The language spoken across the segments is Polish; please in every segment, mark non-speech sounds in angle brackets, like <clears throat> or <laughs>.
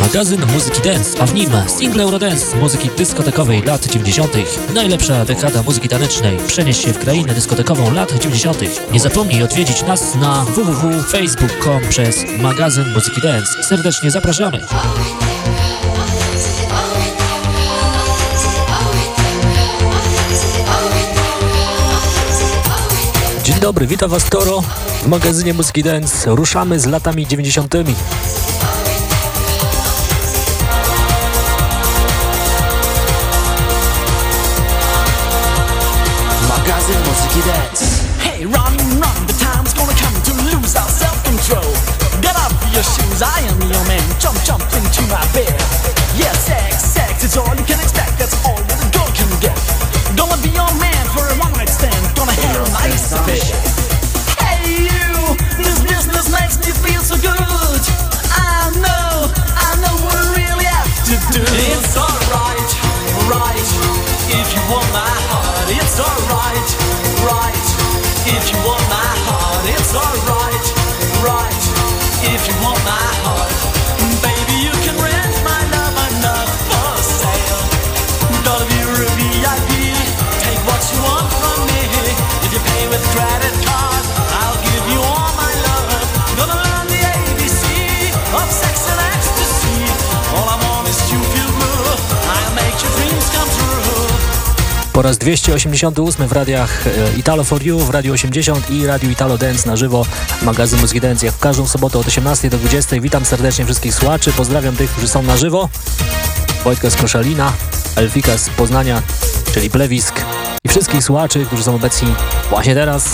Magazyn muzyki dance, a w nim single Eurodance muzyki dyskotekowej lat 90. Najlepsza dekada muzyki tanecznej. Przenieś się w krainę dyskotekową lat 90. Nie zapomnij odwiedzić nas na www.facebook.com przez magazyn muzyki dance. Serdecznie zapraszamy. Dzień dobry, witam Was Toro w magazynie Muzyki Dance. Ruszamy z latami 90. 288 w radiach e, Italo for You, w Radio 80 i Radio Italo Dance na żywo, magazyn Muzyki Dance, jak w każdą sobotę od 18 do 20. Witam serdecznie wszystkich słuchaczy, pozdrawiam tych, którzy są na żywo. Wojtka z Koszalina, Elfika z Poznania, czyli Plewisk i wszystkich słuchaczy, którzy są obecni właśnie teraz.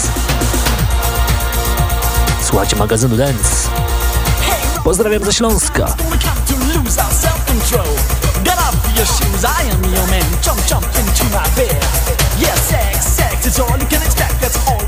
Słuchajcie magazynu Dance. Pozdrawiam ze Śląska. Your shoes, I am your man. Jump, jump into my bed. It's all you can expect. That's all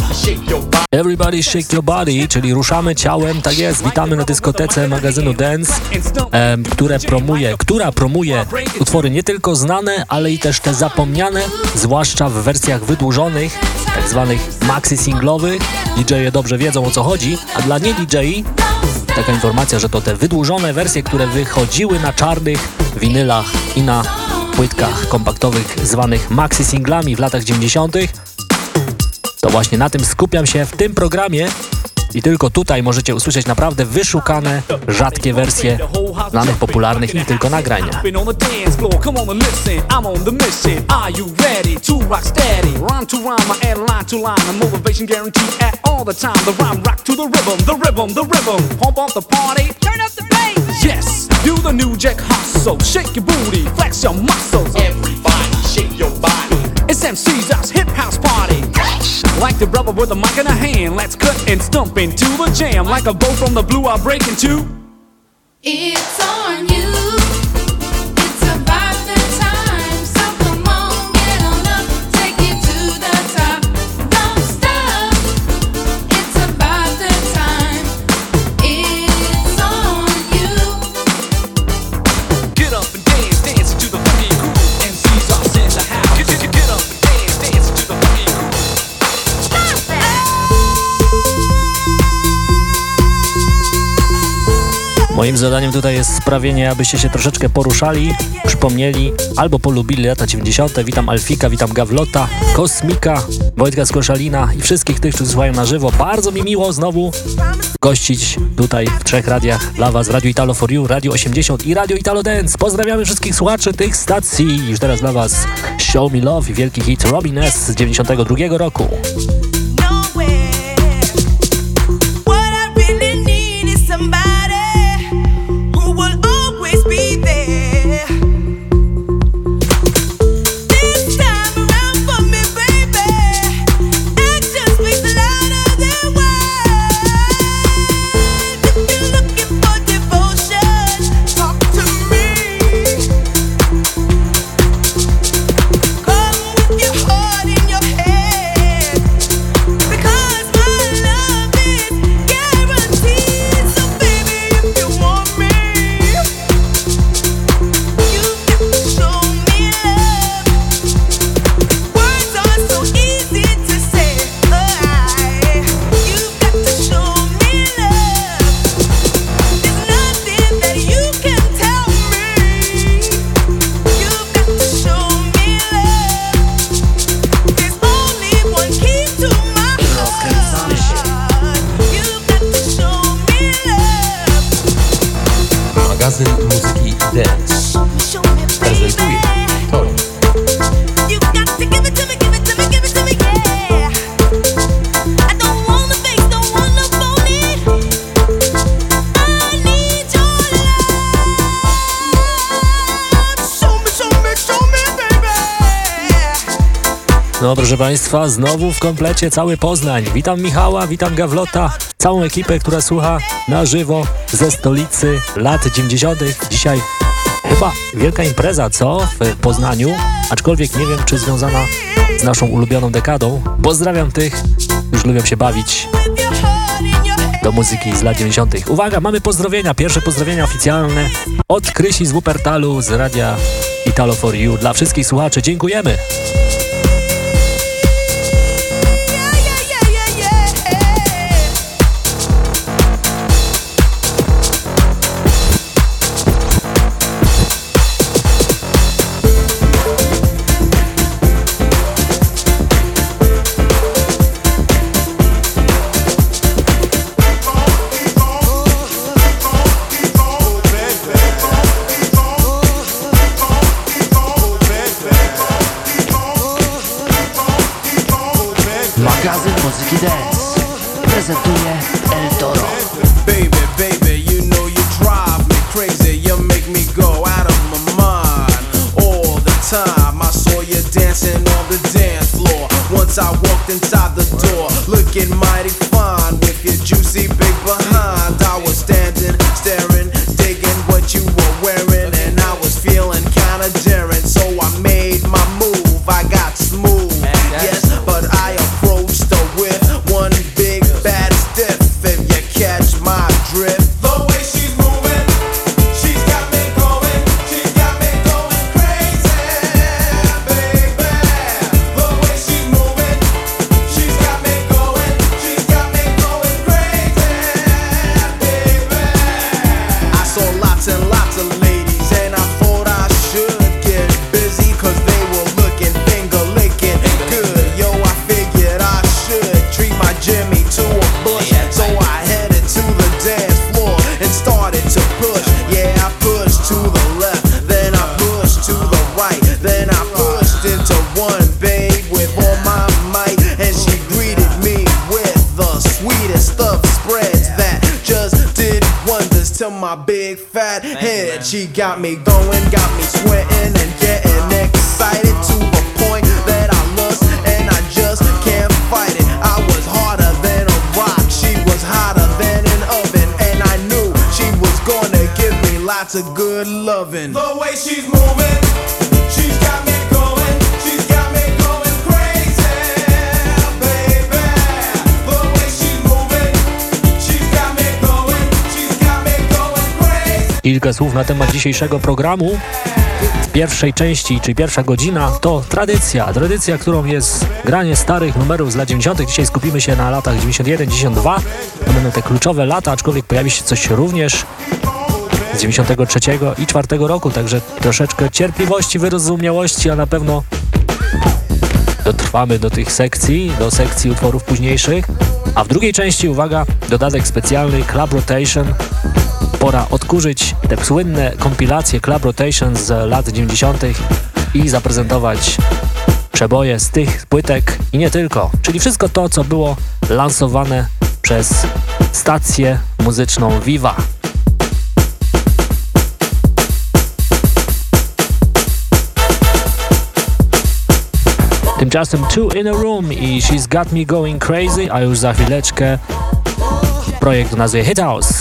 Everybody Shake Your Body, czyli ruszamy ciałem, tak jest, witamy na dyskotece magazynu Dance, które promuje, która promuje utwory nie tylko znane, ale i też te zapomniane, zwłaszcza w wersjach wydłużonych, tak zwanych maxi singlowych. DJ-e dobrze wiedzą o co chodzi, a dla nie DJ taka informacja, że to te wydłużone wersje, które wychodziły na czarnych winylach i na płytkach kompaktowych zwanych maxi singlami w latach 90. To właśnie na tym skupiam się w tym programie. I tylko tutaj możecie usłyszeć naprawdę wyszukane, rzadkie wersje znanych, popularnych i tylko bass. Yes, do the new jack hustle. Shake your booty, flex your muscles. Everybody, MC's us hip house party. Like the rubber with a mic in a hand, let's cut and stump into the jam. Like a bow from the blue, I'll break into. It's on you. Moim zadaniem tutaj jest sprawienie, abyście się troszeczkę poruszali, przypomnieli albo polubili lata 90. Witam Alfika, witam Gawlota, Kosmika, Wojtka Skoszalina i wszystkich tych, którzy słuchają na żywo. Bardzo mi miło znowu gościć tutaj w trzech radiach dla Was. Radio Italo For You, Radio 80 i Radio Italo Dance. Pozdrawiamy wszystkich słuchaczy tych stacji. Już teraz dla Was Show Me Love i wielki hit Robin S. z 92 roku. Proszę Państwa, znowu w komplecie cały Poznań. Witam Michała, witam Gawlota, całą ekipę, która słucha na żywo ze stolicy lat 90. Dzisiaj chyba wielka impreza, co? W Poznaniu, aczkolwiek nie wiem, czy związana z naszą ulubioną dekadą. Pozdrawiam tych, już lubią się bawić do muzyki z lat 90. Uwaga, mamy pozdrowienia, pierwsze pozdrowienia oficjalne od Krysi z Wuppertalu z radia Italo for You. Dla wszystkich słuchaczy dziękujemy. temat dzisiejszego programu. w Pierwszej części, czyli pierwsza godzina, to tradycja. Tradycja, którą jest granie starych numerów z lat 90. Dzisiaj skupimy się na latach 91-92. To będą te kluczowe lata, aczkolwiek pojawi się coś również z 93 i 4 roku, także troszeczkę cierpliwości, wyrozumiałości, a na pewno dotrwamy do tych sekcji, do sekcji utworów późniejszych. A w drugiej części, uwaga, dodatek specjalny Club Rotation. Pora odkurzyć te słynne kompilacje Club Rotation z lat 90. i zaprezentować przeboje z tych płytek i nie tylko, czyli wszystko to, co było lansowane przez stację muzyczną Viva. Tymczasem Two in a Room i She's Got Me Going Crazy, a już za chwileczkę projekt nazwie Hit House.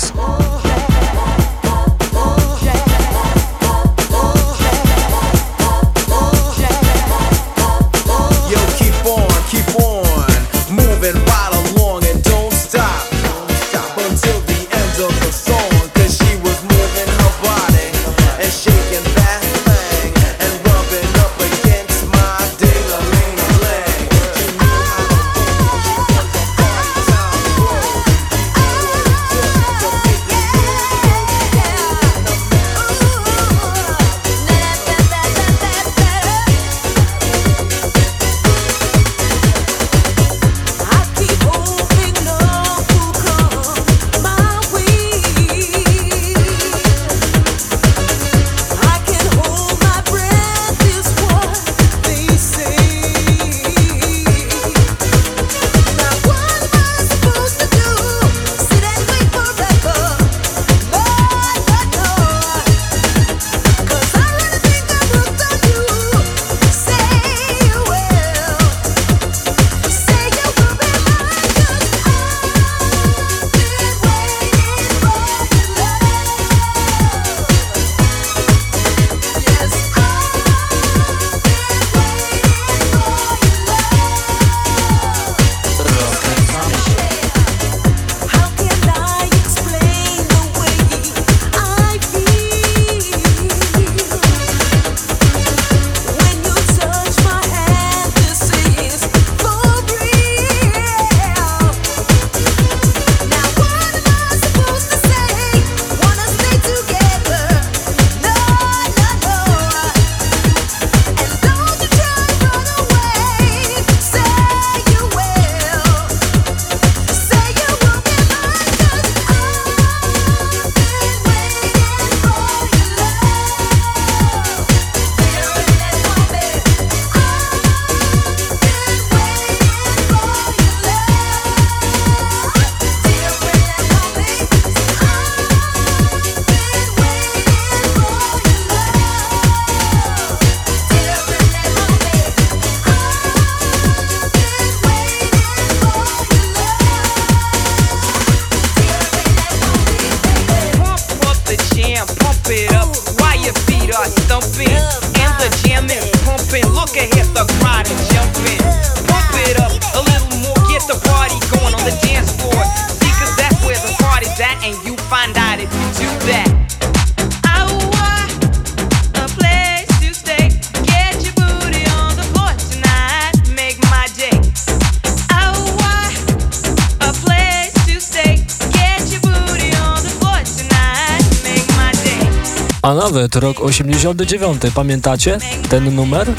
89, pamiętacie ten numer?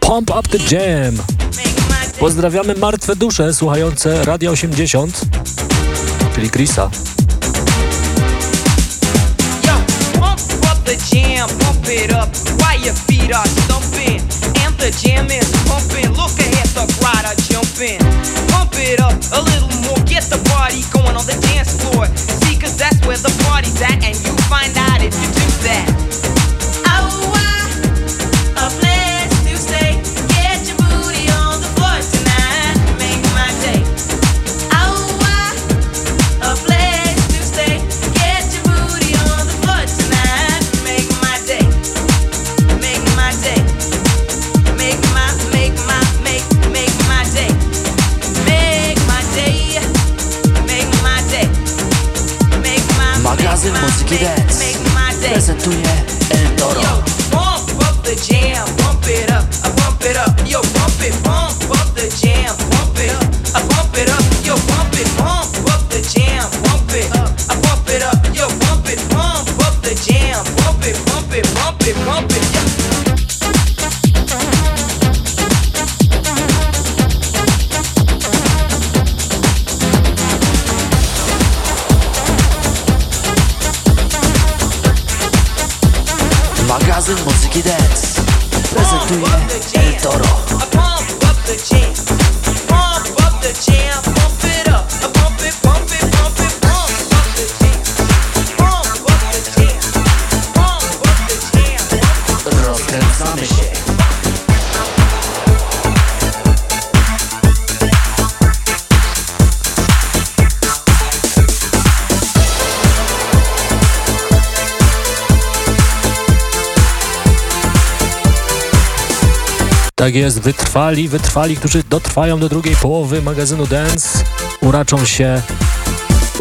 Pump Up The Jam. Pozdrawiamy martwe dusze słuchające Radio 80, czyli Chrisa. Tak jest, wytrwali, wytrwali, którzy dotrwają do drugiej połowy magazynu Dance, uraczą się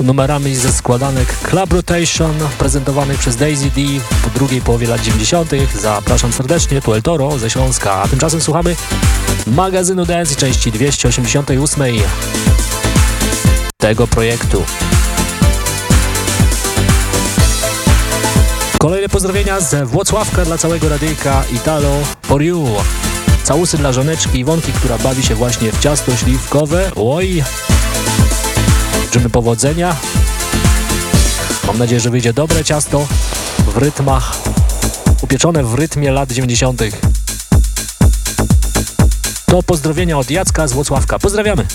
numerami ze składanek Club Rotation prezentowanych przez Daisy D po drugiej połowie lat 90. Zapraszam serdecznie, tu El Toro ze Śląska, a tymczasem słuchamy magazynu Dance części 288 tego projektu. Kolejne pozdrowienia z Włocławka dla całego radyjka Italo for you całusy dla żoneczki Iwonki, która bawi się właśnie w ciasto śliwkowe. Oj! Życzymy powodzenia. Mam nadzieję, że wyjdzie dobre ciasto w rytmach, upieczone w rytmie lat 90. To pozdrowienia od Jacka z Włocławka. Pozdrawiamy!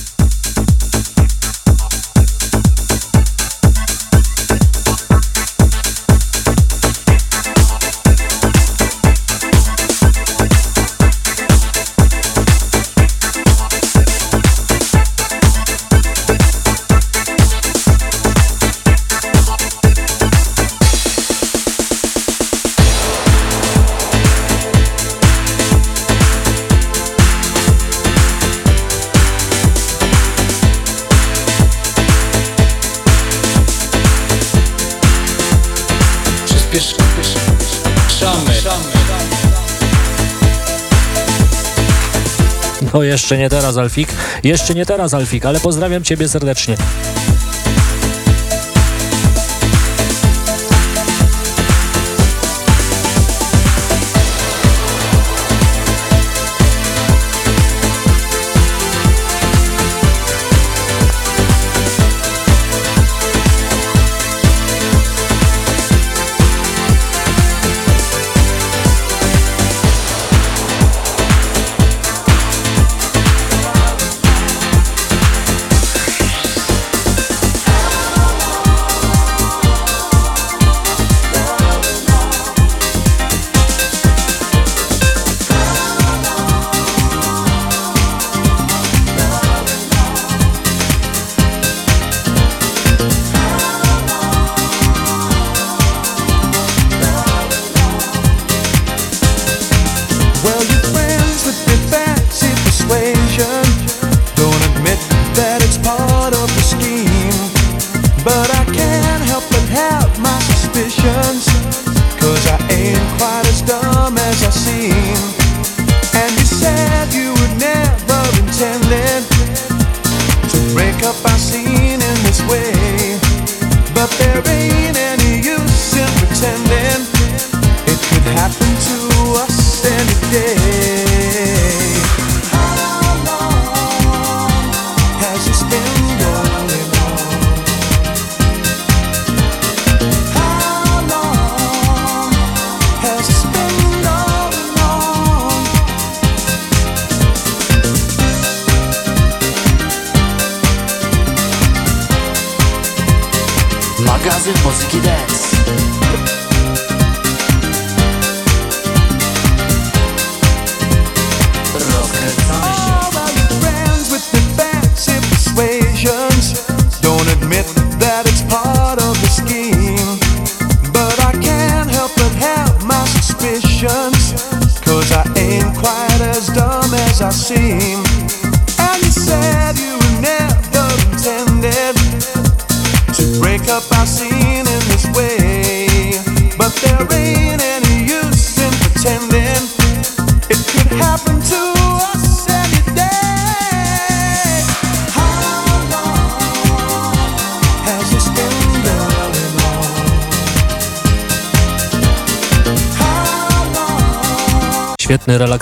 O, jeszcze nie teraz, Alfik. Jeszcze nie teraz, Alfik, ale pozdrawiam Ciebie serdecznie.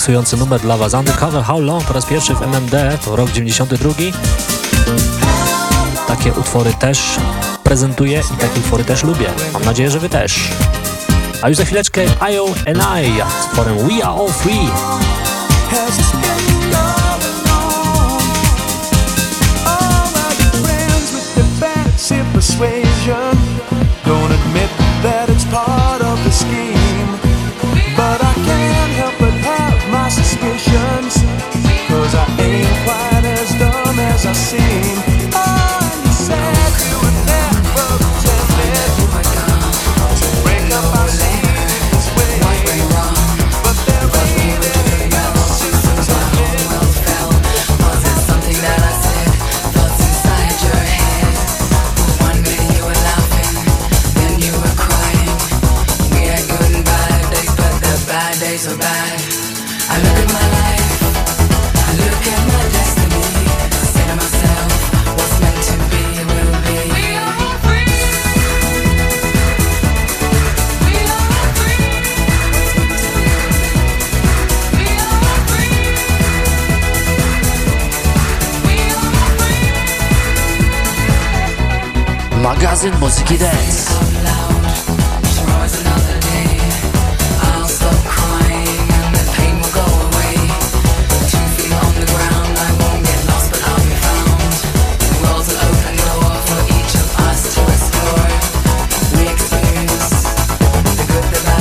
Relaksujący numer dla Was. Undercover How Long po raz pierwszy w MMD, to rok 92. Takie utwory też prezentuję i takie utwory też lubię. Mam nadzieję, że Wy też. A już za chwileczkę IO and I z utworem We Are All Free.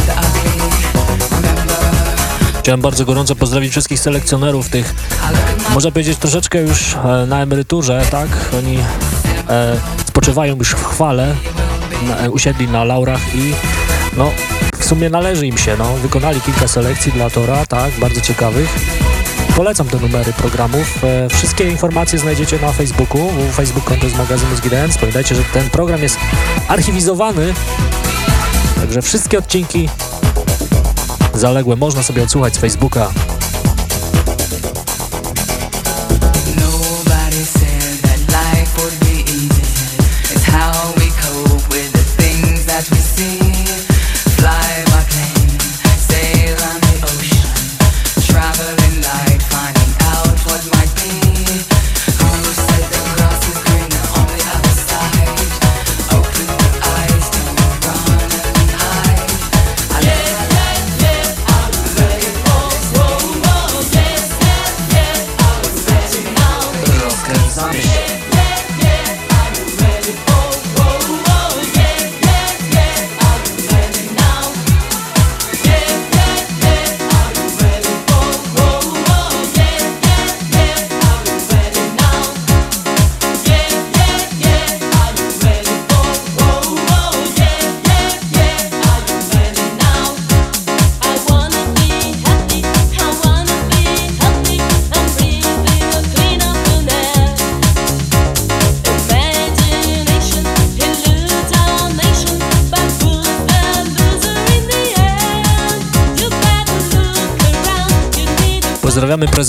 The ugly. Remember, Chciałem bardzo gorąco pozdrowić wszystkich selekcjonerów tych, można powiedzieć, troszeczkę już e, na emeryturze, tak? Oni e, spoczywają już w chwale, na, e, usiedli na laurach i no, w sumie należy im się, no. Wykonali kilka selekcji dla Tora, tak? Bardzo ciekawych. Polecam te numery programów. E, wszystkie informacje znajdziecie na Facebooku, Facebook to jest magazyn Mózgi Dance. Pamiętajcie, że ten program jest archiwizowany, także wszystkie odcinki zaległe można sobie odsłuchać z Facebooka.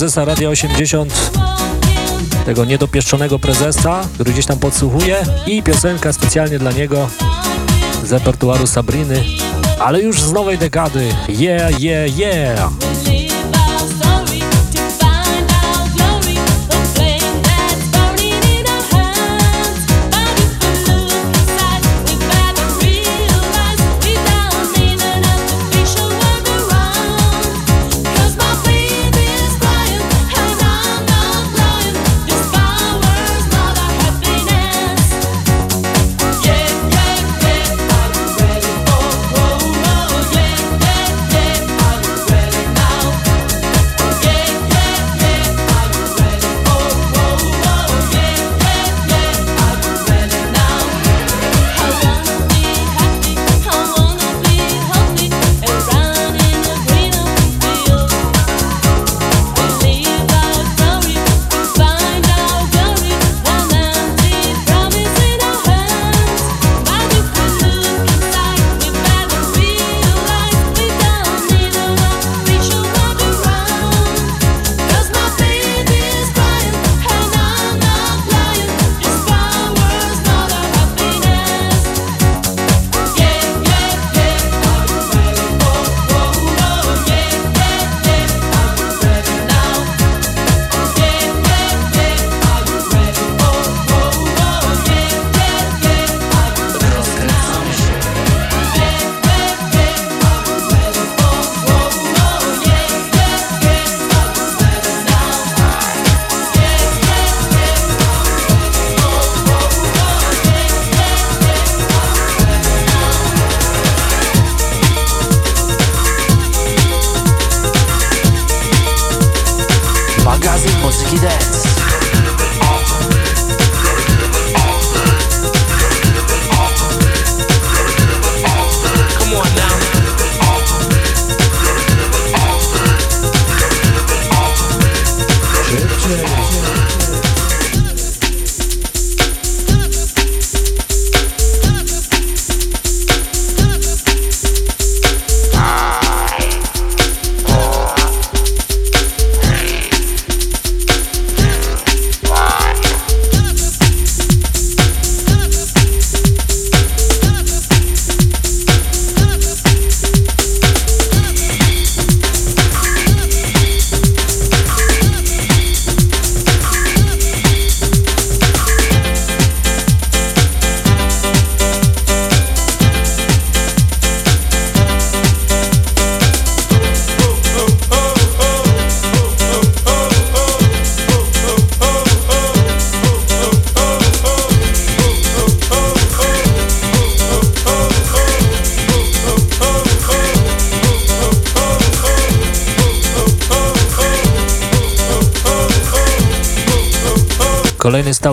Prezesa Radia 80, tego niedopieszczonego prezesa, który gdzieś tam podsłuchuje i piosenka specjalnie dla niego z repertuaru Sabriny, ale już z nowej dekady. Yeah, yeah, yeah!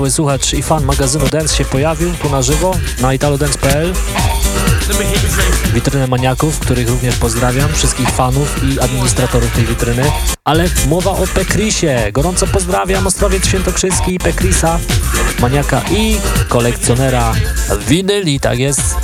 stały słuchacz i fan magazynu Dance się pojawił tu na żywo na italodance.pl. Witrynę maniaków, których również pozdrawiam, wszystkich fanów i administratorów tej witryny. Ale mowa o Pekrisie. Gorąco pozdrawiam Ostrowiec Świętokrzyski, Pekrisa, maniaka i kolekcjonera winyli, tak jest.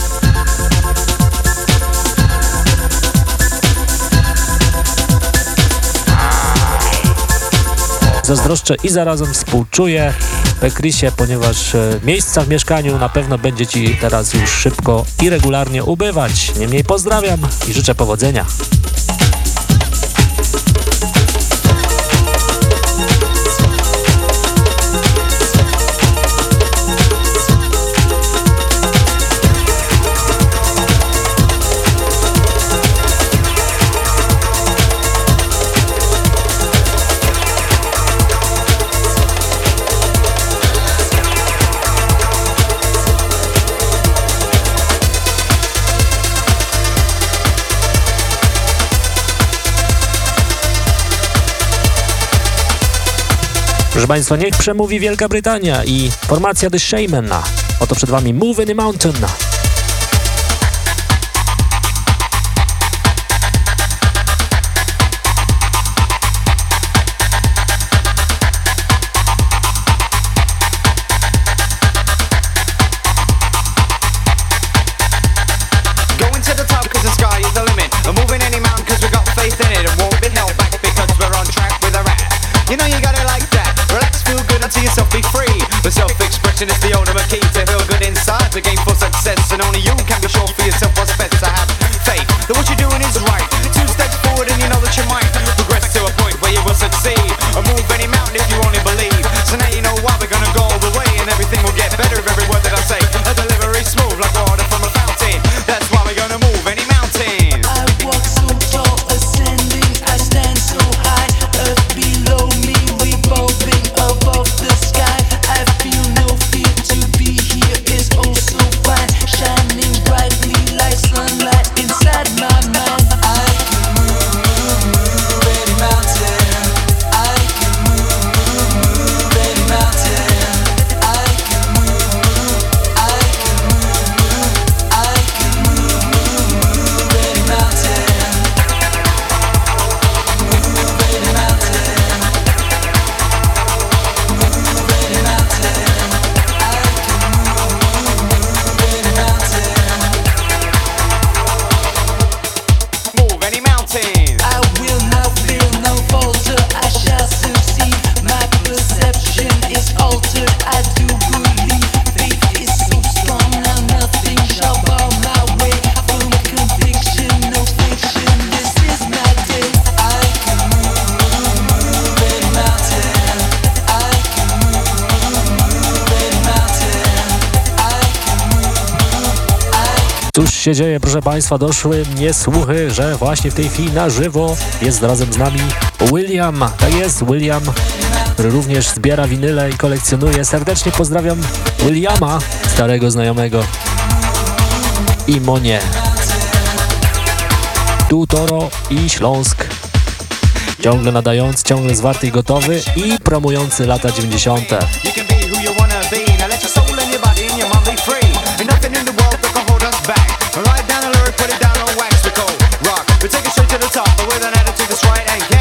Zazdroszczę i zarazem współczuję Bekrisie, ponieważ e, miejsca w mieszkaniu na pewno będzie Ci teraz już szybko i regularnie ubywać. Niemniej pozdrawiam i życzę powodzenia. Proszę Państwa, niech przemówi Wielka Brytania i formacja The Shaman. Oto przed Wami Move in the Mountain. się dzieje, proszę Państwa, doszły mnie słuchy, że właśnie w tej chwili na żywo jest razem z nami William. Tak jest, William, który również zbiera winyle i kolekcjonuje. Serdecznie pozdrawiam Williama, starego znajomego i Monie. Tu Toro i Śląsk. Ciągle nadający, ciągle zwarty i gotowy i promujący lata 90. just right and get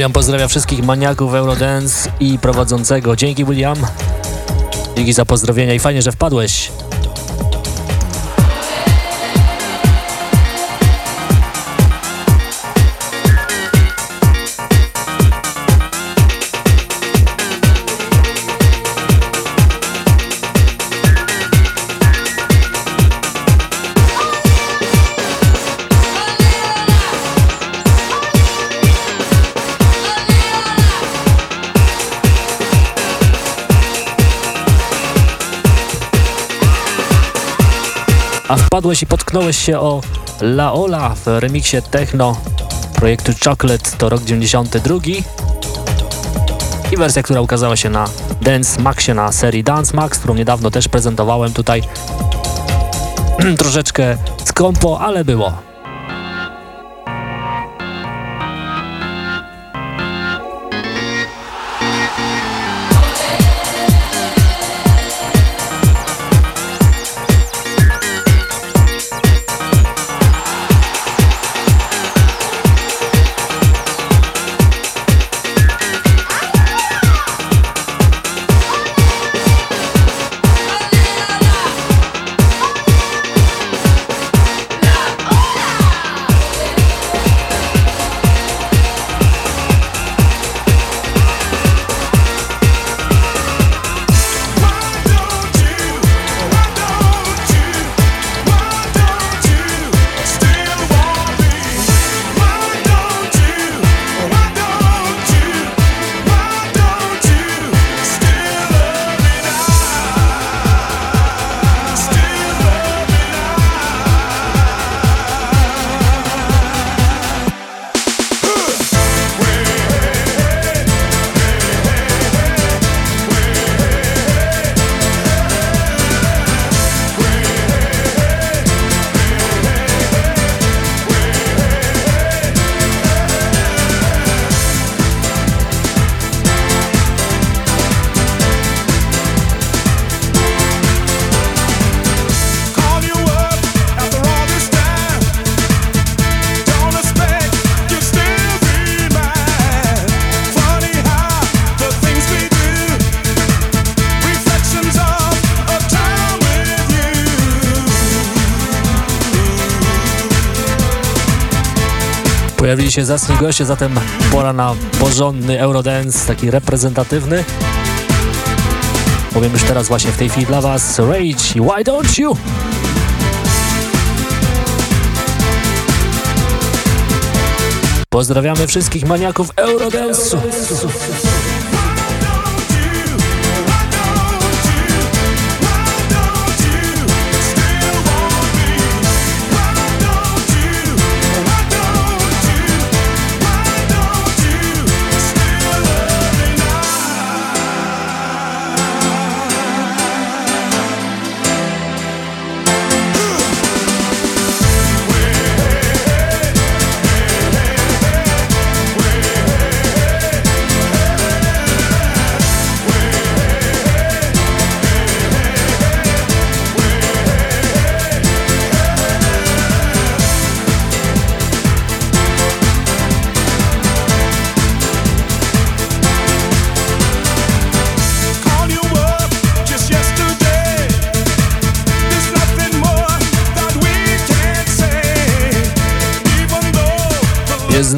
William pozdrawia wszystkich maniaków Eurodance i prowadzącego. Dzięki William. Dzięki za pozdrowienia i fajnie, że wpadłeś. A wpadłeś i potknąłeś się o Laola w remiksie techno projektu Chocolate to rok 92 i wersja, która ukazała się na Dance Maxie na serii Dance Max, którą niedawno też prezentowałem tutaj. <clears throat> Troszeczkę skąpo, ale było. Się zacni goście, zatem pora na porządny Eurodance, taki reprezentatywny. Powiem już teraz właśnie w tej chwili dla Was Rage i Why Don't You? Pozdrawiamy wszystkich maniaków Eurodance'u. Call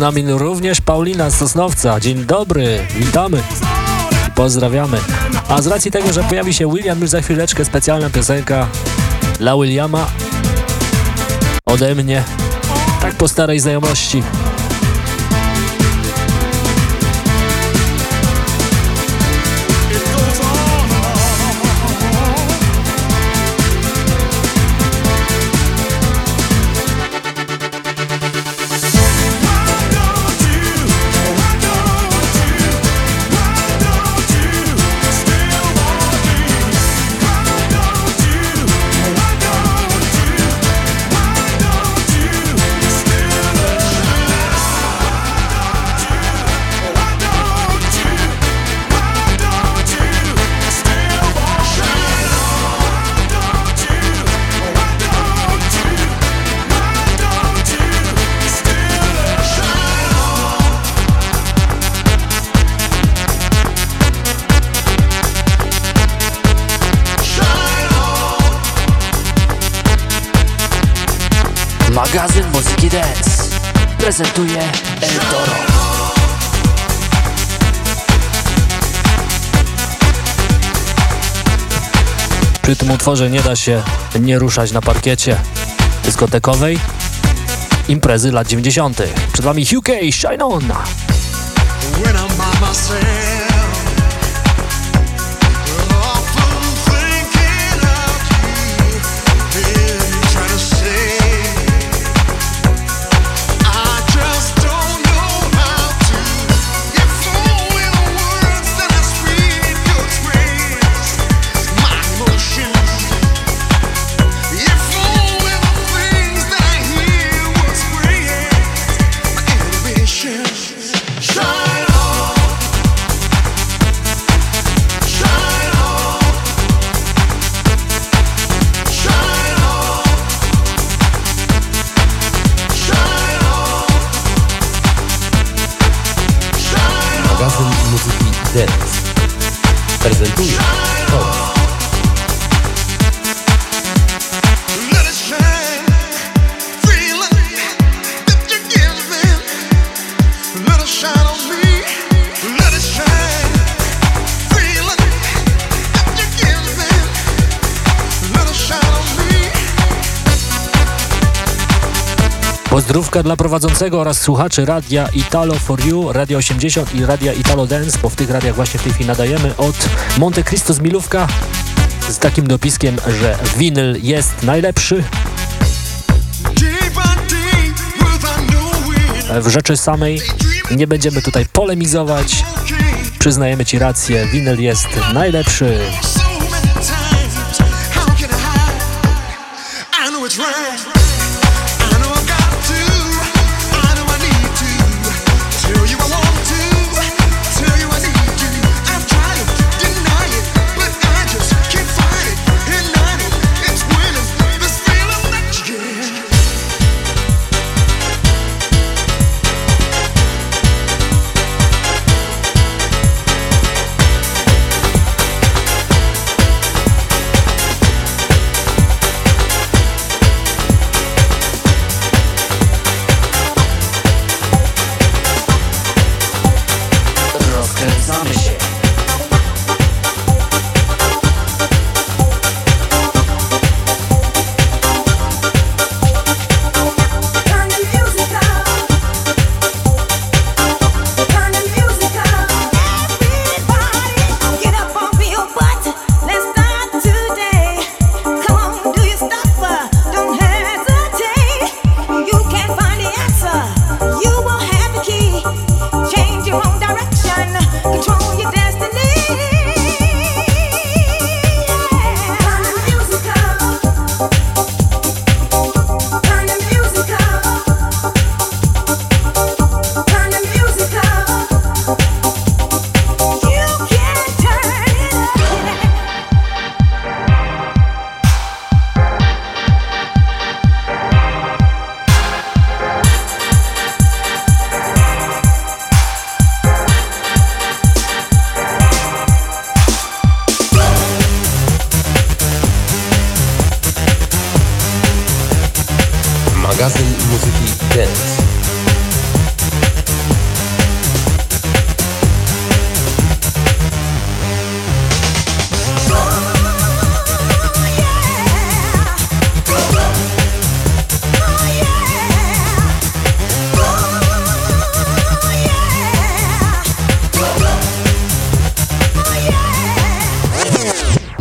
nami również Paulina z Sosnowca. Dzień dobry, witamy pozdrawiamy. A z racji tego, że pojawi się William już za chwileczkę, specjalna piosenka dla Williama ode mnie, tak po starej znajomości. Utworze nie da się nie ruszać na parkiecie dyskotekowej imprezy lat 90. Przed wami UK, Shine On! Pozdrówka dla prowadzącego oraz słuchaczy radia Italo for You, Radio 80 i radia Italo Dance, bo w tych radiach właśnie w tej chwili nadajemy od Monte Cristo z Milówka z takim dopiskiem, że winyl jest najlepszy. W rzeczy samej nie będziemy tutaj polemizować. Przyznajemy Ci rację, winyl jest najlepszy.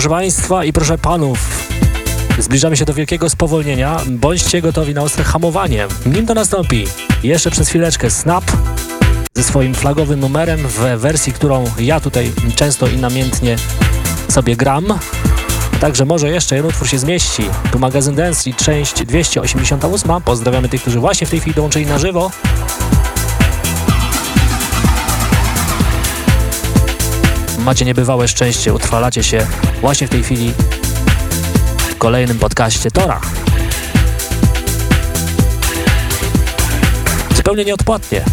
Proszę, pań, proszę Państwa i proszę Panów, zbliżamy się do wielkiego spowolnienia. Bądźcie gotowi na ostre hamowanie. Nim to nastąpi, jeszcze przez chwileczkę Snap ze swoim flagowym numerem w wersji, którą ja tutaj często i namiętnie sobie gram. Także może jeszcze jeden utwór się zmieści. Tu magazyn Dance i część 288. Pozdrawiamy tych, którzy właśnie w tej chwili dołączyli na żywo. Macie niebywałe szczęście, utrwalacie się właśnie w tej chwili w kolejnym podcaście Tora. Zupełnie nieodpłatnie.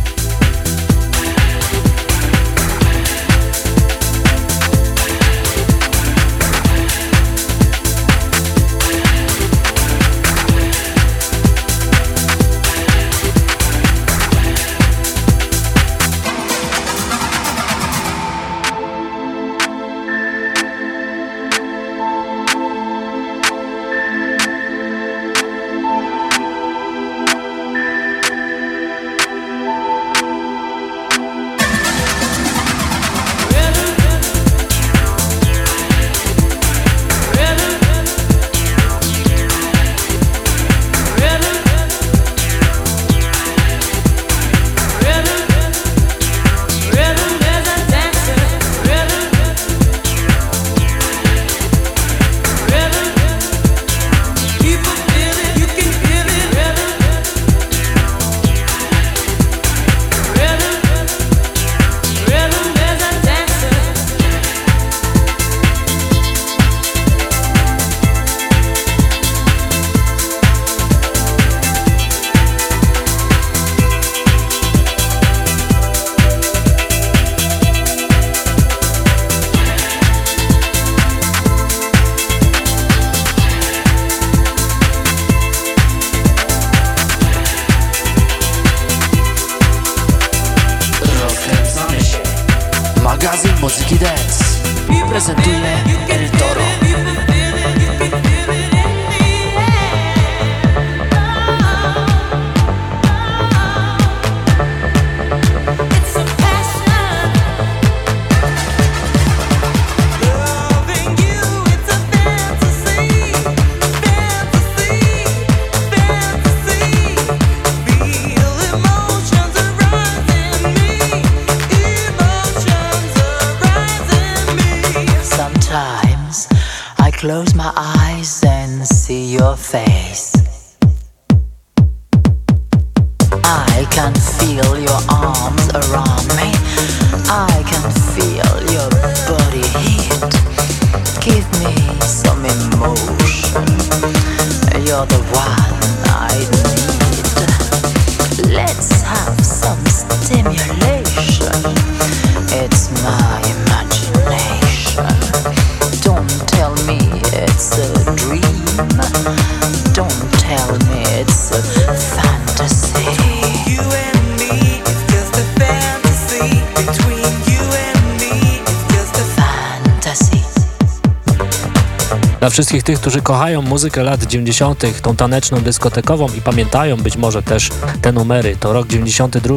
Tych, którzy kochają muzykę lat 90., tą taneczną, dyskotekową i pamiętają być może też te numery, to rok 92,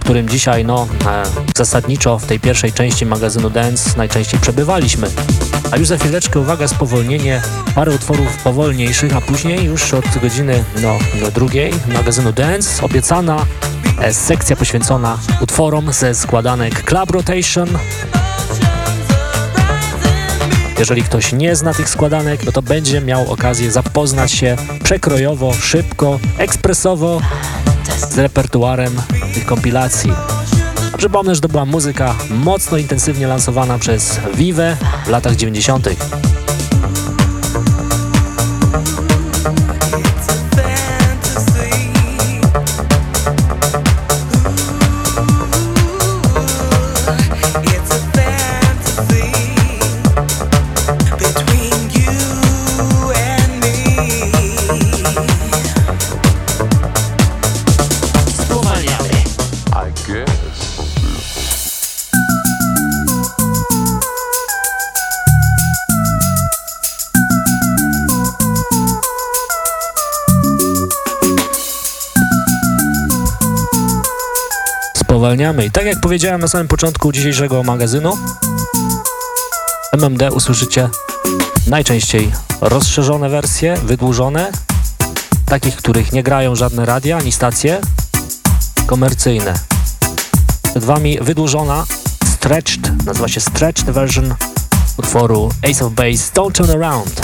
w którym dzisiaj, no, e, zasadniczo w tej pierwszej części magazynu Dance najczęściej przebywaliśmy. A już za chwileczkę, uwaga, spowolnienie, parę utworów powolniejszych, a później już od godziny, no, drugiej magazynu Dance obiecana e, sekcja poświęcona utworom ze składanek Club Rotation, jeżeli ktoś nie zna tych składanek, no to będzie miał okazję zapoznać się przekrojowo, szybko, ekspresowo z repertuarem tych kompilacji. Przypomnę, że to była muzyka mocno intensywnie lansowana przez Vive w latach 90. tak jak powiedziałem na samym początku dzisiejszego magazynu, MMD usłyszycie najczęściej rozszerzone wersje, wydłużone, takich, których nie grają żadne radia ani stacje komercyjne. Przed Wami wydłużona, stretched, nazywa się stretched version utworu Ace of Base Don't Turn Around.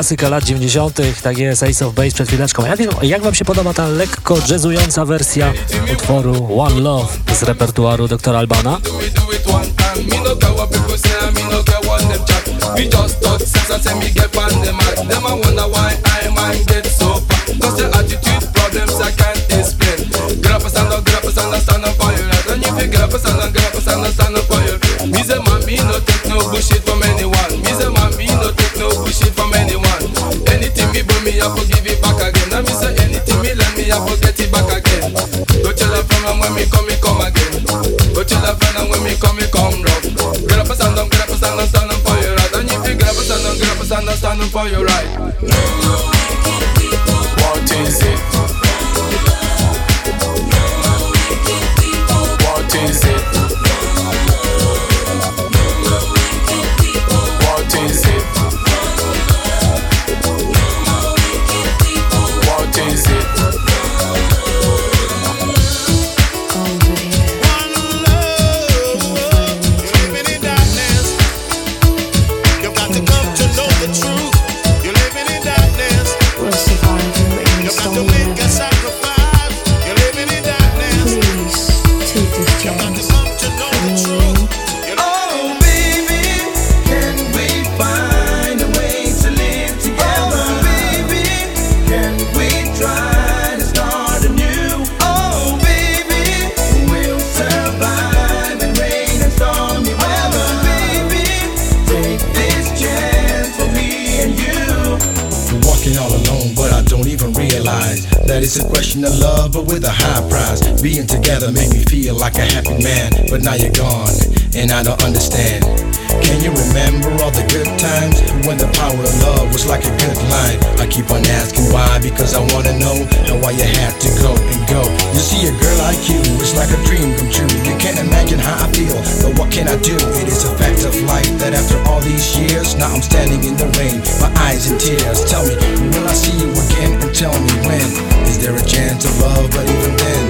Klasyka lat 90., tak jest Ace of Base przed chwileczką. Jak, jak wam się podoba ta lekko jazzująca wersja utworu One Love z repertuaru doktora Albana? Me no say, no man Me no take no bullshit from anyone. Me bring me, I forgive it back again. And me say anything me lend me, I forget it back again. Go tell a friend and when me come, me come again. Go tell a friend and when me come, me come rough. Get up and stand up, get up and stand up, stand up for your right. And if you get up and stand up, get up and stand up, stand up for your right. Question love, but with a high price. Being together made me feel like a happy man, but now you're gone, and I don't understand. Can you remember all the good times when the power of love was like a good line? I keep on asking why, because I wanna know and why you had to go and go. You see, a girl like you is like a dream come true. You can't imagine how I feel, but what can I do? It is a fact of life that after all these years, now I'm standing in the rain, my eyes in tears. Tell me, will I see you again? And tell me when. Is there a chance of love? But even then,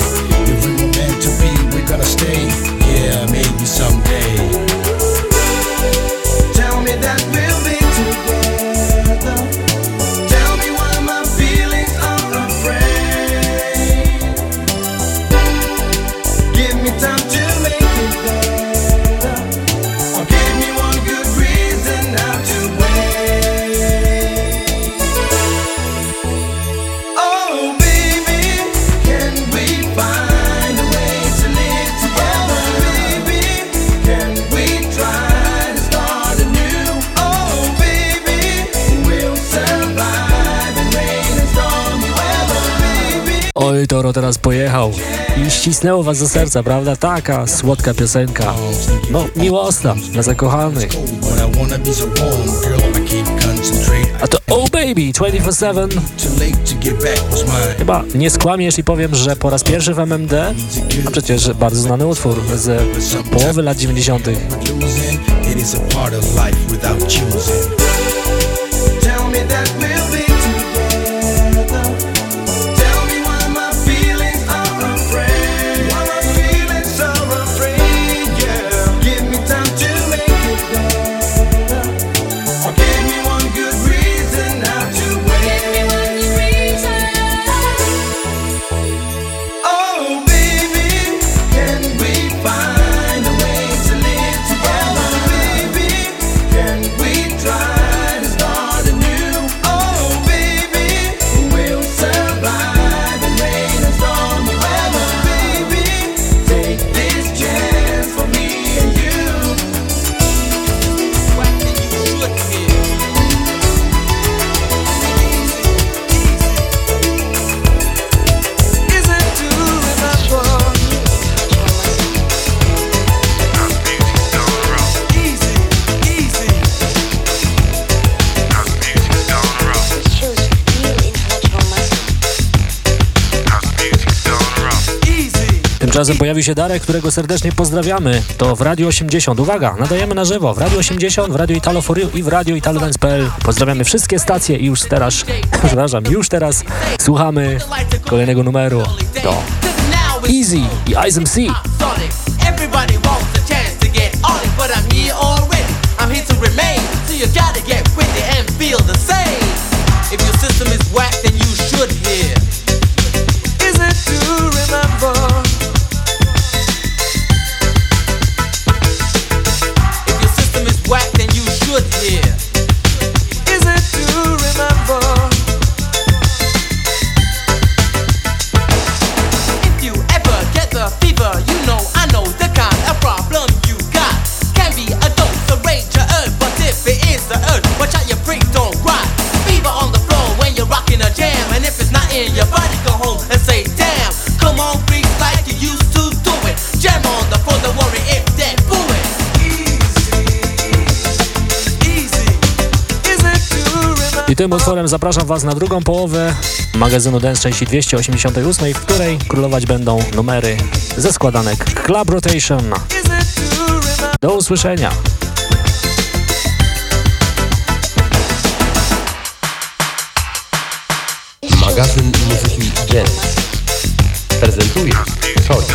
if we were meant to be, we're gonna stay. Yeah, maybe someday. Tell me that we'll be together. Toro teraz pojechał. I ścisnęło was do serca, prawda? Taka słodka piosenka. No, miłosna, dla zakochanych. A to Oh Baby 24-7. Chyba nie skłamię, jeśli powiem, że po raz pierwszy w MMD, a przecież bardzo znany utwór z połowy lat 90. Tymczasem pojawił się Darek, którego serdecznie pozdrawiamy. To w Radio 80. Uwaga, nadajemy na żywo w Radio 80, w Radio Italo For You i w Radio Italodance.pl. Pozdrawiamy wszystkie stacje i już teraz, <clears throat> przepraszam, już teraz słuchamy kolejnego numeru. To Easy i Ice MC. Everybody wants a chance to get on it, but I'm here already. I'm here to remain, so you gotta get I tym utworem zapraszam Was na drugą połowę magazynu Dance części 288, w której królować będą numery ze składanek Club Rotation. Do usłyszenia. Magazyn muzyki Dance prezentuje Choice.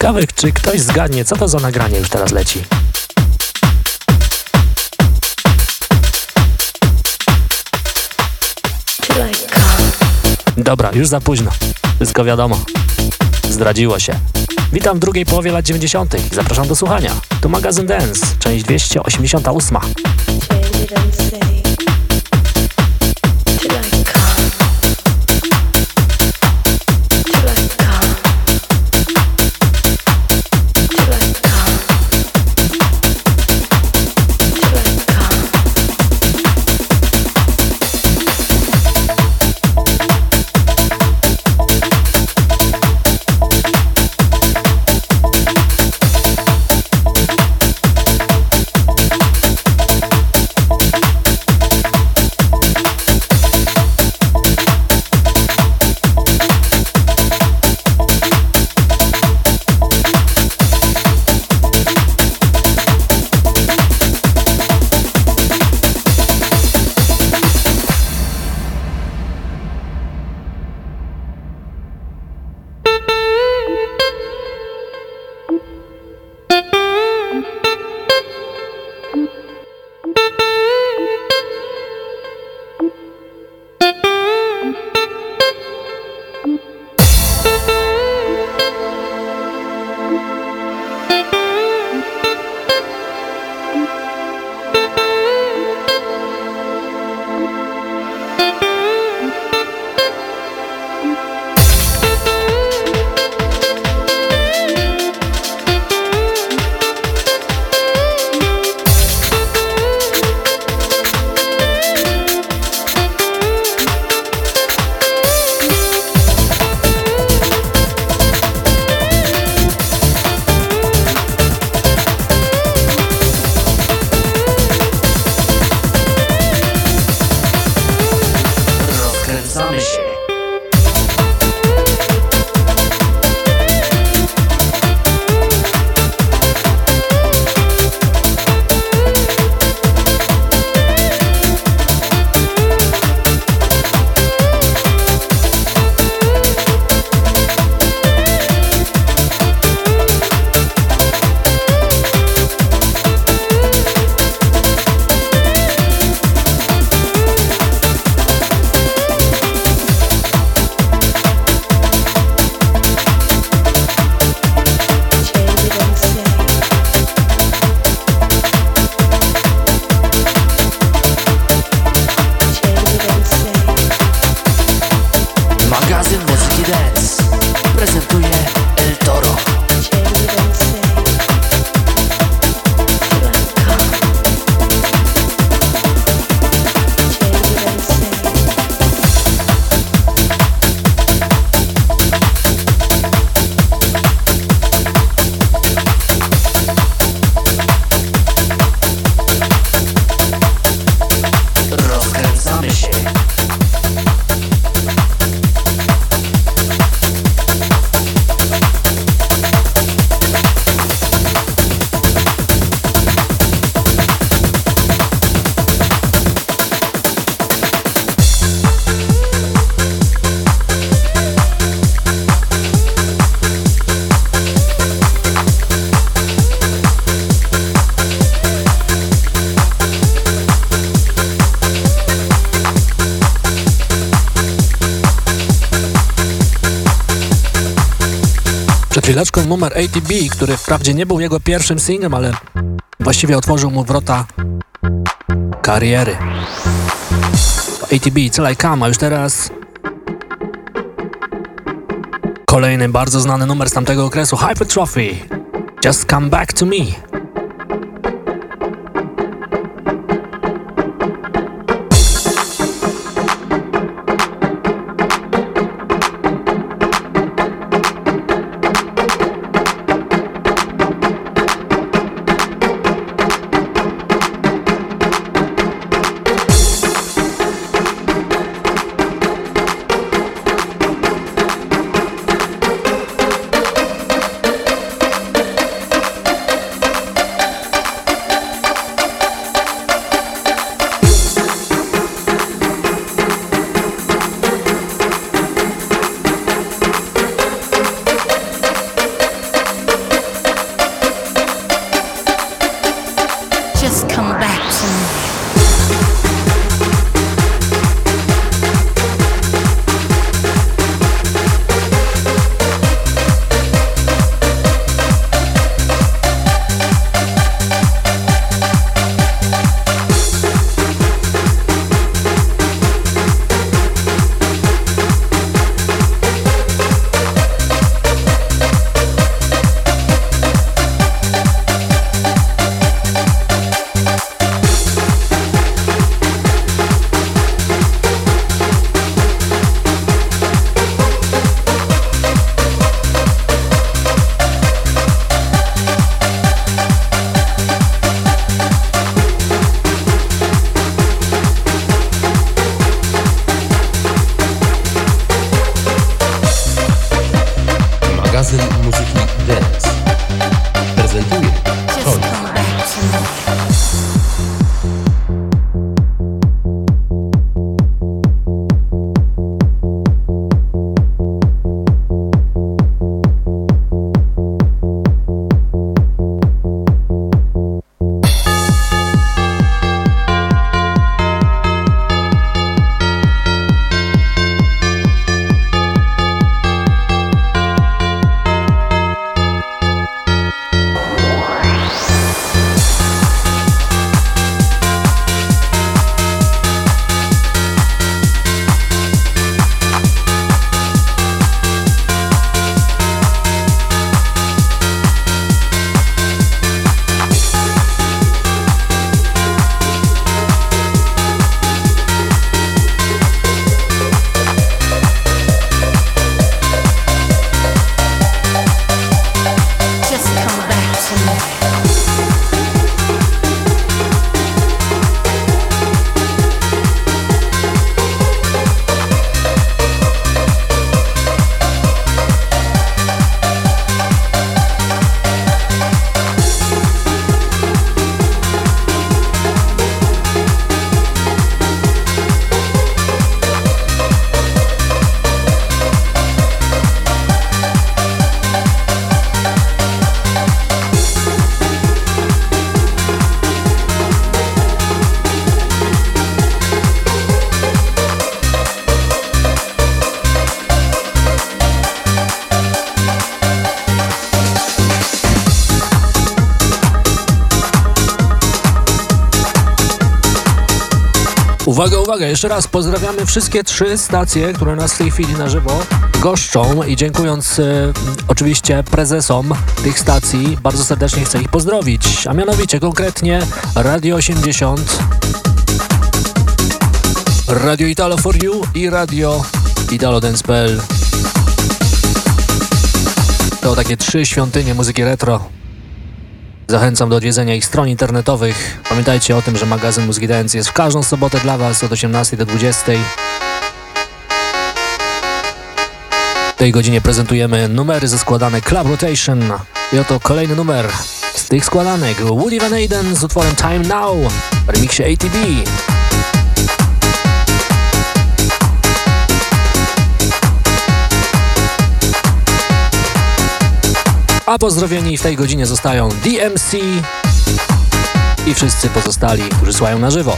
Ciekawe, czy ktoś zgadnie, co to za nagranie już teraz leci. Dobra, już za późno. Wszystko wiadomo. Zdradziło się. Witam w drugiej połowie lat 90. Zapraszam do słuchania. Tu magazyn Dance, część 288. chwileczką numer ATB, który wprawdzie nie był jego pierwszym singlem, ale właściwie otworzył mu wrota kariery. ATB, Till I Come, a już teraz kolejny bardzo znany numer z tamtego okresu, Hypertrophy, Just Come Back To Me. Uwaga, uwaga, jeszcze raz pozdrawiamy wszystkie trzy stacje, które nas w tej chwili na żywo goszczą i dziękując e, oczywiście prezesom tych stacji, bardzo serdecznie chcę ich pozdrowić, a mianowicie konkretnie Radio 80, Radio Italo for You i Radio Italo Dance.pl. To takie trzy świątynie muzyki retro. Zachęcam do odwiedzenia ich stron internetowych. Pamiętajcie o tym, że magazyn Muzyki Dance jest w każdą sobotę dla Was od 18 do 20. W tej godzinie prezentujemy numery ze składanek Club Rotation. I oto kolejny numer z tych składanek. Woody Van Eyden z utworem Time Now w remiksie ATB. A pozdrowieni w tej godzinie zostają DMC i wszyscy pozostali, którzy słuchają na żywo.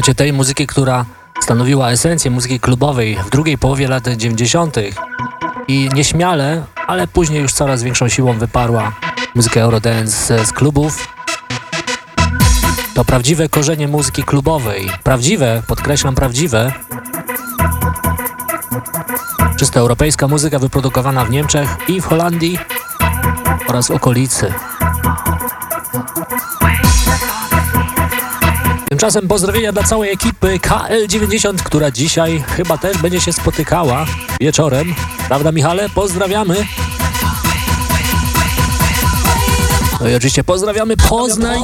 Słuchajcie tej muzyki, która stanowiła esencję muzyki klubowej w drugiej połowie lat 90. i nieśmiale, ale później już coraz większą siłą wyparła muzykę Eurodance z klubów. To prawdziwe korzenie muzyki klubowej. Prawdziwe, podkreślam prawdziwe. Czysto europejska muzyka wyprodukowana w Niemczech i w Holandii oraz okolicy. Tymczasem pozdrowienia dla całej ekipy KL90, która dzisiaj chyba też będzie się spotykała wieczorem. Prawda, Michale? Pozdrawiamy. No i oczywiście pozdrawiamy Poznań.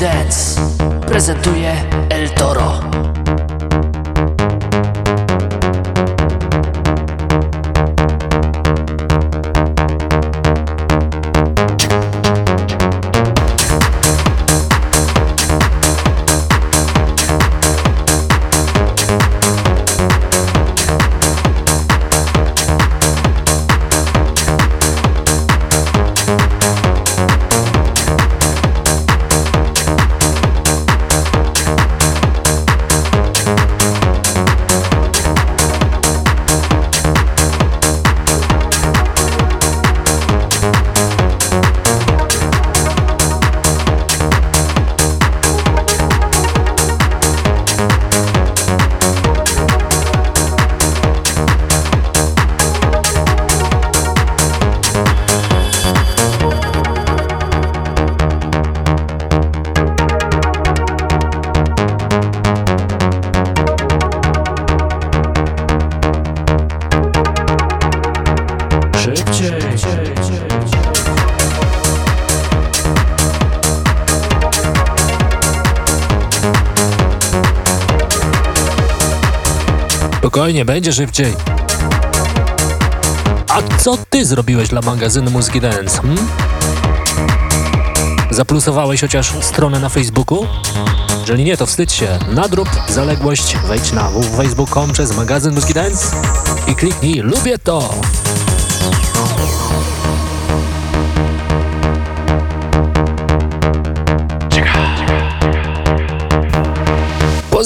Dance prezentuje El Spokojnie, będzie szybciej. A co ty zrobiłeś dla magazynu Muzyki Dance? Hmm? Zaplusowałeś chociaż stronę na Facebooku? Jeżeli nie, to wstydź się. Nadrób zaległość, wejdź na www.facebook.com przez magazyn Muzyki Dance i kliknij Lubię to!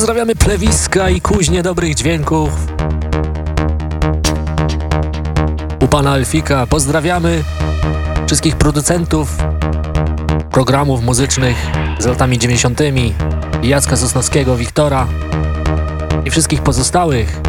Pozdrawiamy plewiska i kuźnie dobrych dźwięków. U pana Elfika pozdrawiamy wszystkich producentów programów muzycznych z latami 90. Jacka Sosnowskiego, Wiktora i wszystkich pozostałych.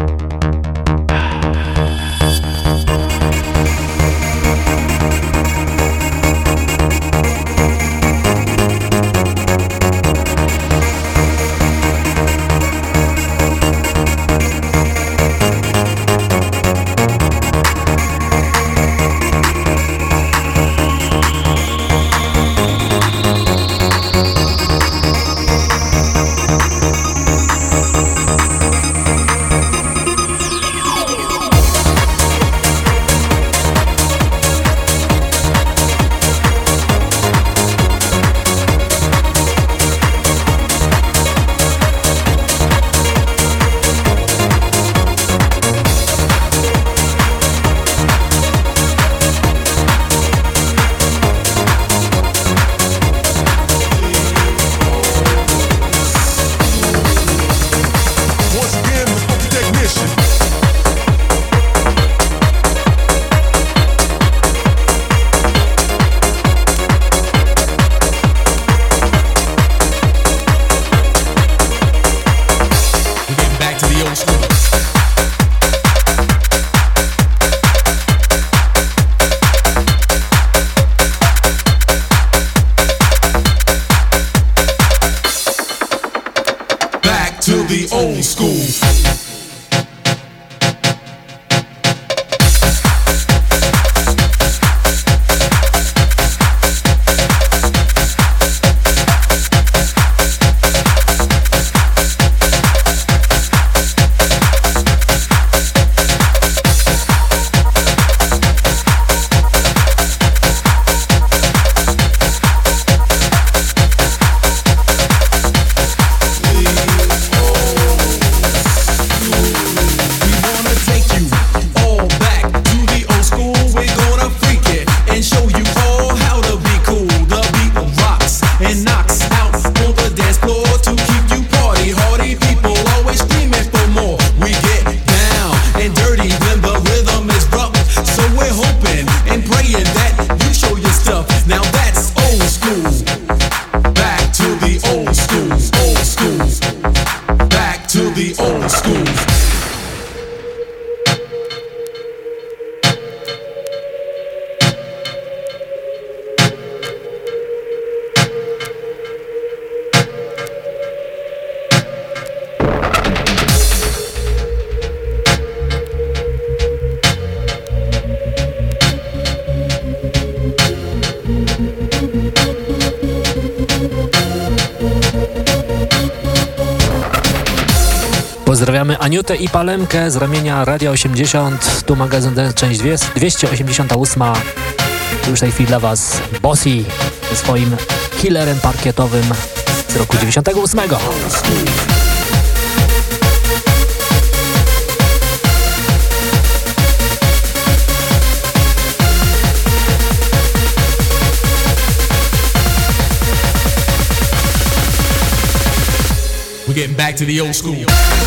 Pozdrawiamy Aniutę i Palemkę z ramienia Radia 80. Tu magazyn Dance, część 288. Już tej chwili dla Was Bossy ze swoim killerem parkietowym z roku 98. We're getting back to the old school.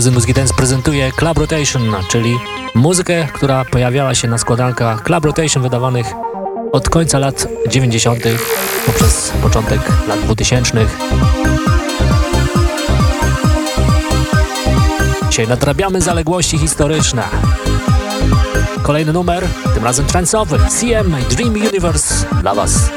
Magazyn Muzyki Dance prezentuje Club Rotation, czyli muzykę, która pojawiała się na składankach Club Rotation wydawanych od końca lat 90. poprzez początek lat 2000. Dzisiaj nadrabiamy zaległości historyczne. Kolejny numer, tym razem trance'owy, CM Dream Universe dla Was.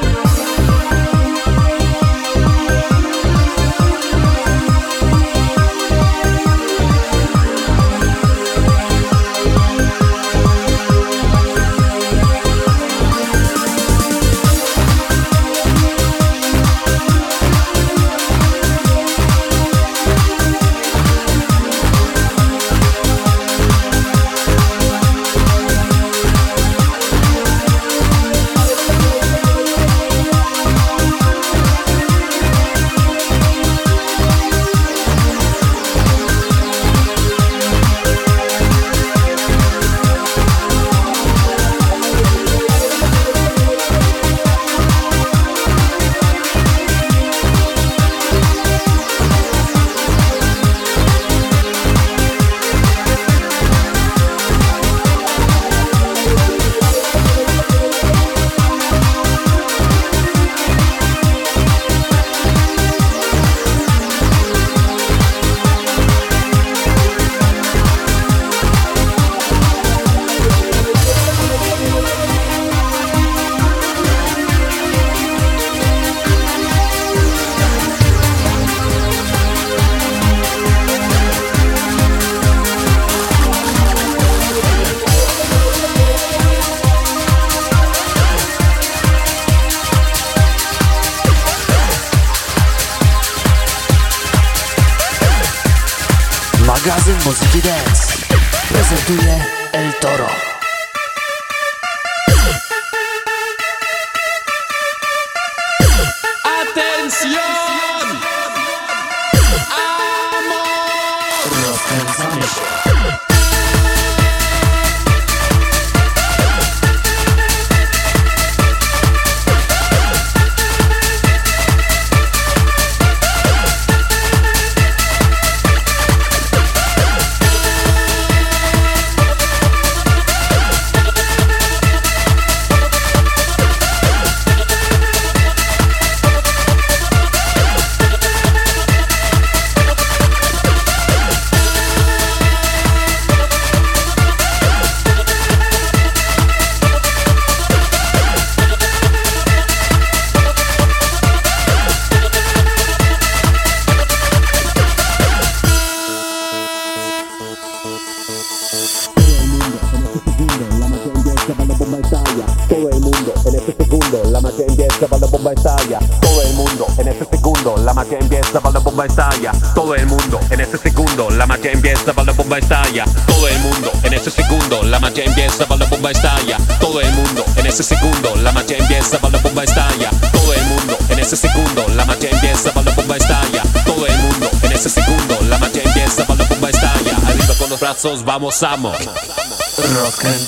vamos amo. Rock and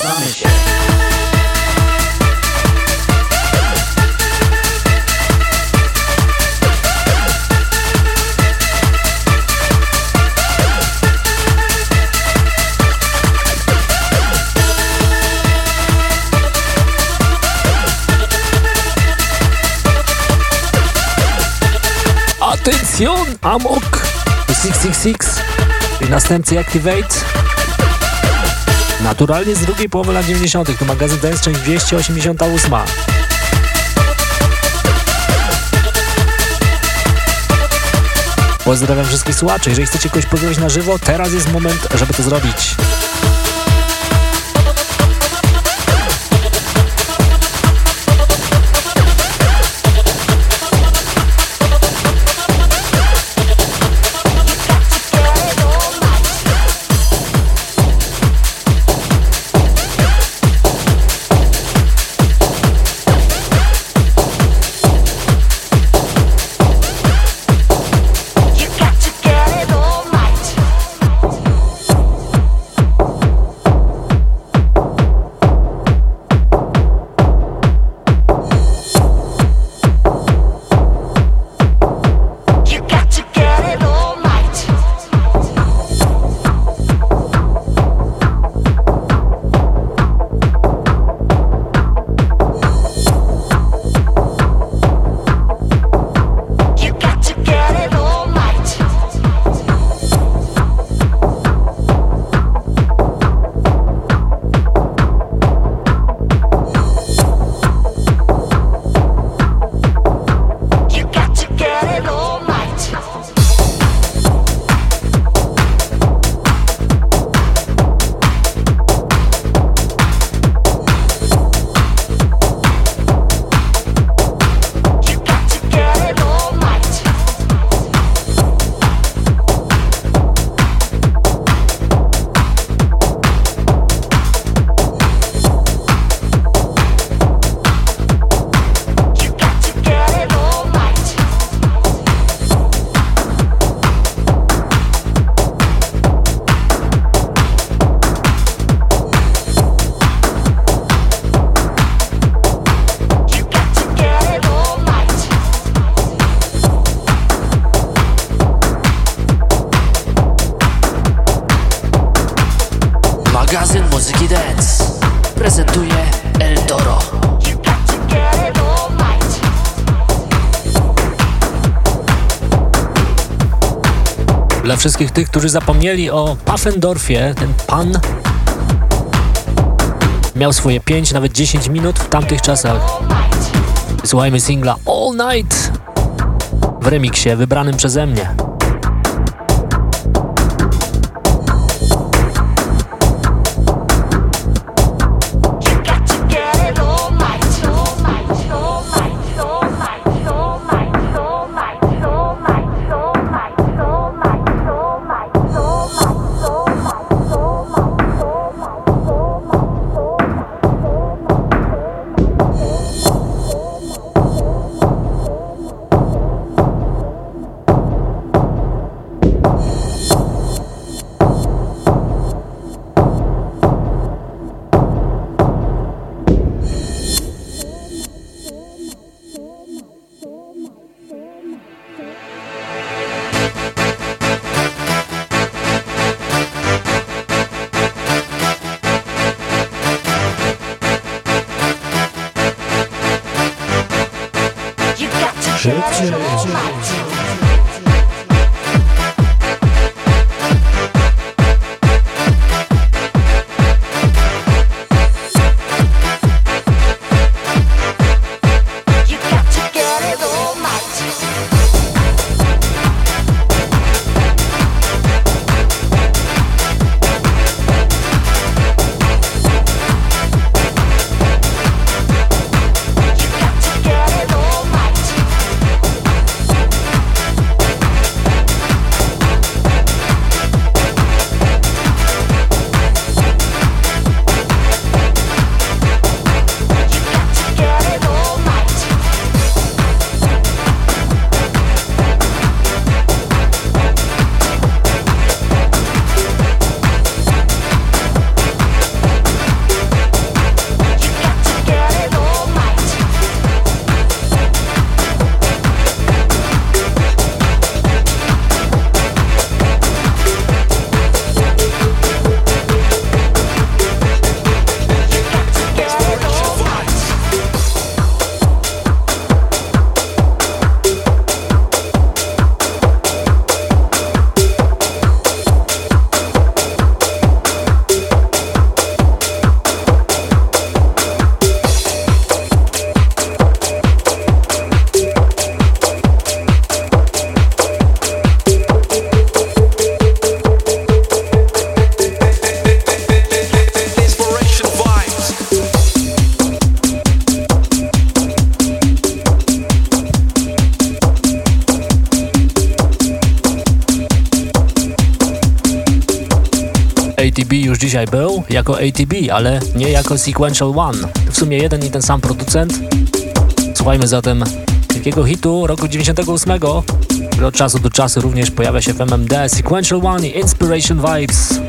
Atención, Amok. 666 i następcy Activate. Naturalnie z drugiej połowy lat 90. to magazyn Dance, część 288. Pozdrawiam wszystkich słuchaczy. Jeżeli chcecie kogoś pozdrowić na żywo, teraz jest moment, żeby to zrobić. tych, którzy zapomnieli o Pafendorfie, ten pan miał swoje 5, nawet 10 minut w tamtych czasach. Słuchajmy singla All Night w remiksie wybranym przeze mnie. ATB, ale nie jako Sequential One. W sumie jeden i ten sam producent. Słuchajmy zatem wielkiego hitu roku 98, który od czasu do czasu również pojawia się w MMD. Sequential One i Inspiration Vibes.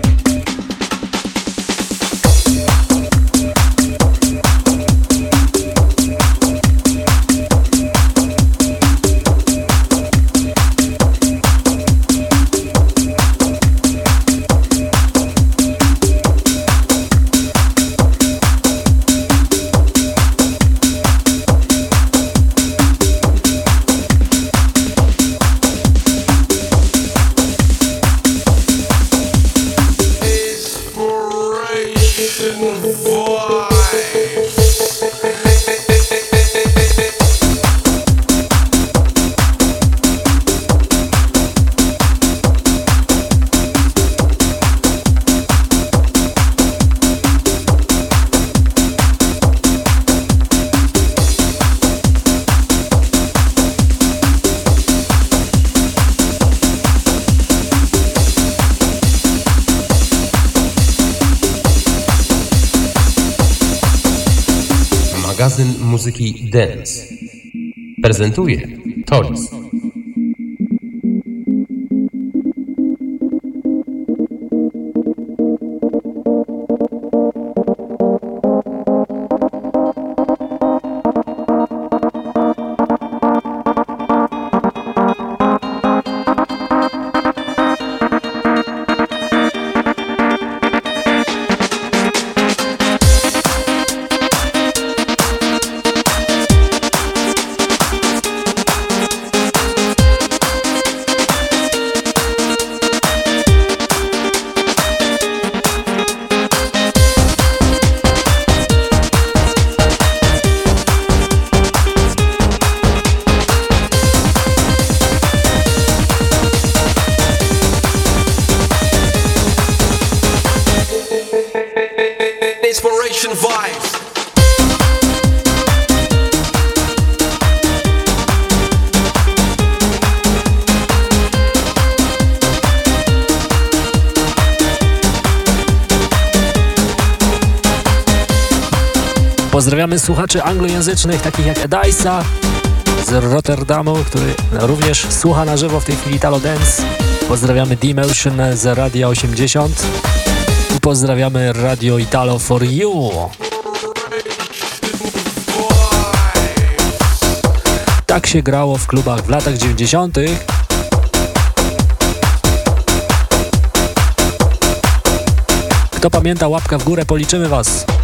Dance prezentuje Tolis. Pozdrawiamy słuchaczy anglojęzycznych, takich jak Edaisa z Rotterdamu, który również słucha na żywo w tej chwili Italo Dance. Pozdrawiamy D-Motion z Radia 80 i pozdrawiamy Radio Italo for You. Tak się grało w klubach w latach 90. Kto pamięta, łapka w górę, policzymy Was.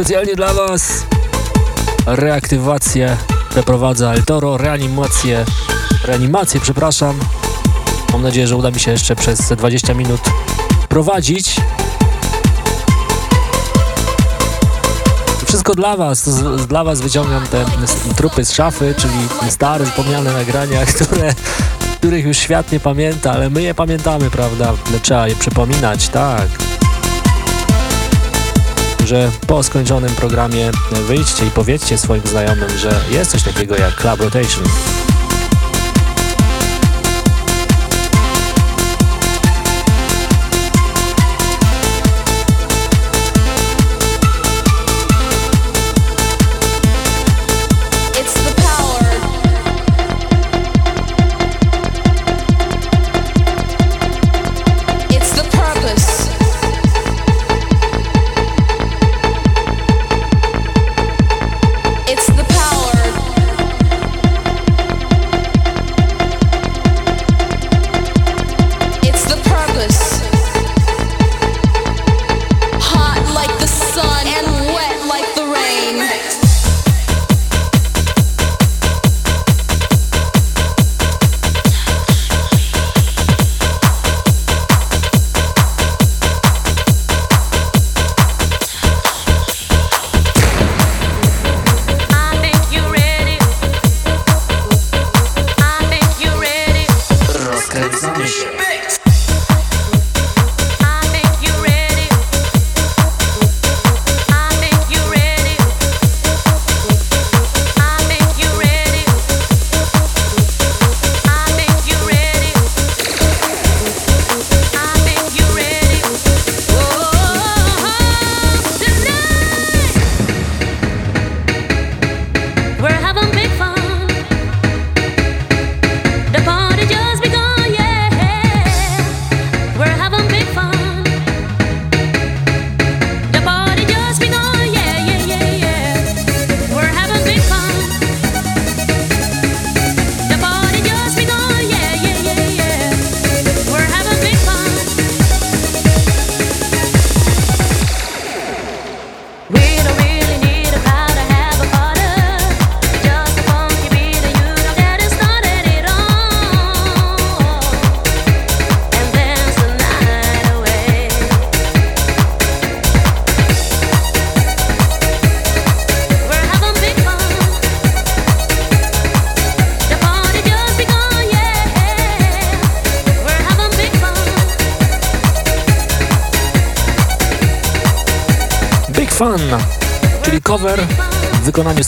Specjalnie dla Was. Reaktywację przeprowadza El Toro, reanimację, reanimację, przepraszam. Mam nadzieję, że uda mi się jeszcze przez 20 minut prowadzić. Wszystko dla Was, z, dla Was wyciągam te trupy z szafy, czyli stare, wspomniane nagrania, <laughs> które, których już świat nie pamięta, ale my je pamiętamy, prawda? Trzeba je przypominać, tak że po skończonym programie wyjdźcie i powiedzcie swoim znajomym, że jest coś takiego jak Club Rotation.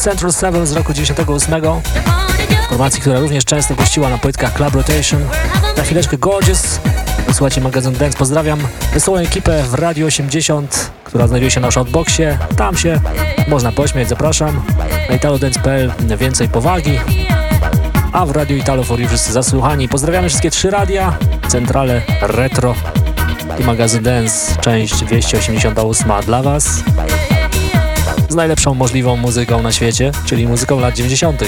Central Seven z roku 98, formacji, która również często gościła na płytkach Club Rotation. Na chwileczkę Gorgeous, słuchajcie magazyn Dance, pozdrawiam wesołą ekipę w Radio 80, która znajduje się na Shoutboxie, tam się można pośmiać, zapraszam. Na italodance.pl więcej powagi, a w Radio Italo for You wszyscy zasłuchani. Pozdrawiamy wszystkie trzy radia, centrale retro i magazyn Dance, część 288 dla Was z najlepszą możliwą muzyką na świecie, czyli muzyką lat 90.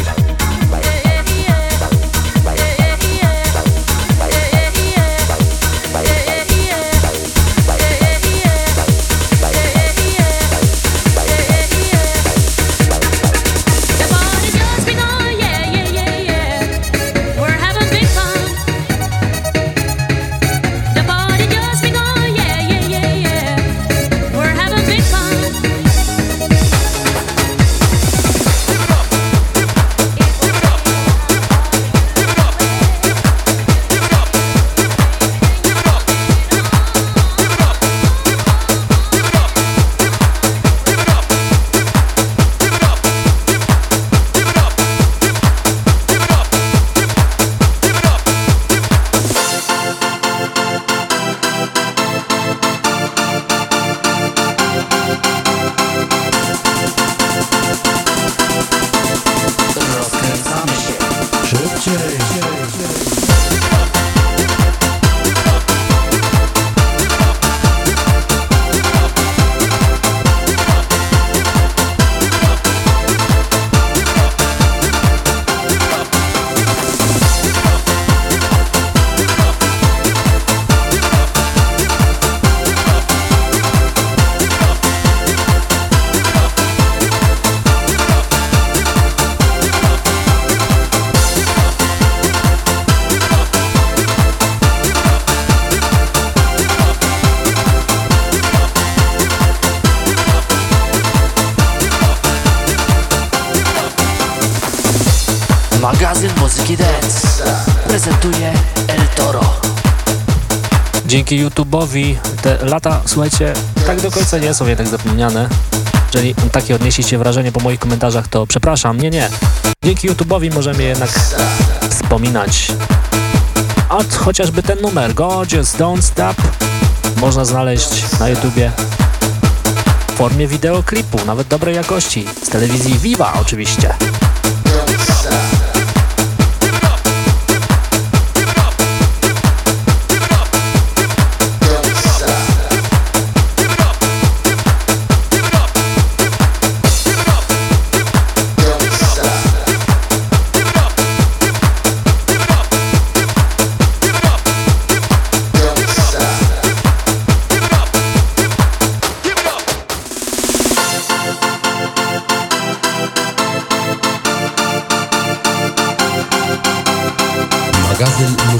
Dzięki YouTube'owi te lata, słuchajcie, tak do końca nie są jednak zapomniane. Jeżeli takie odnieśliście wrażenie po moich komentarzach, to przepraszam, nie, nie. Dzięki YouTube'owi możemy jednak wspominać. A chociażby ten numer, Gorgeous Don't Stop, można znaleźć na YouTubie w formie wideoklipu, nawet dobrej jakości, z telewizji Viva oczywiście. Magazyn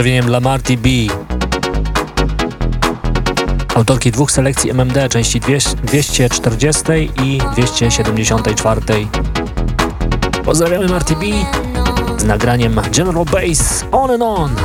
pozdrowieniem dla Marty B. Autorki dwóch selekcji MMD, części 240 i 274. Pozdrawiamy Marty B z nagraniem General Bass On and On.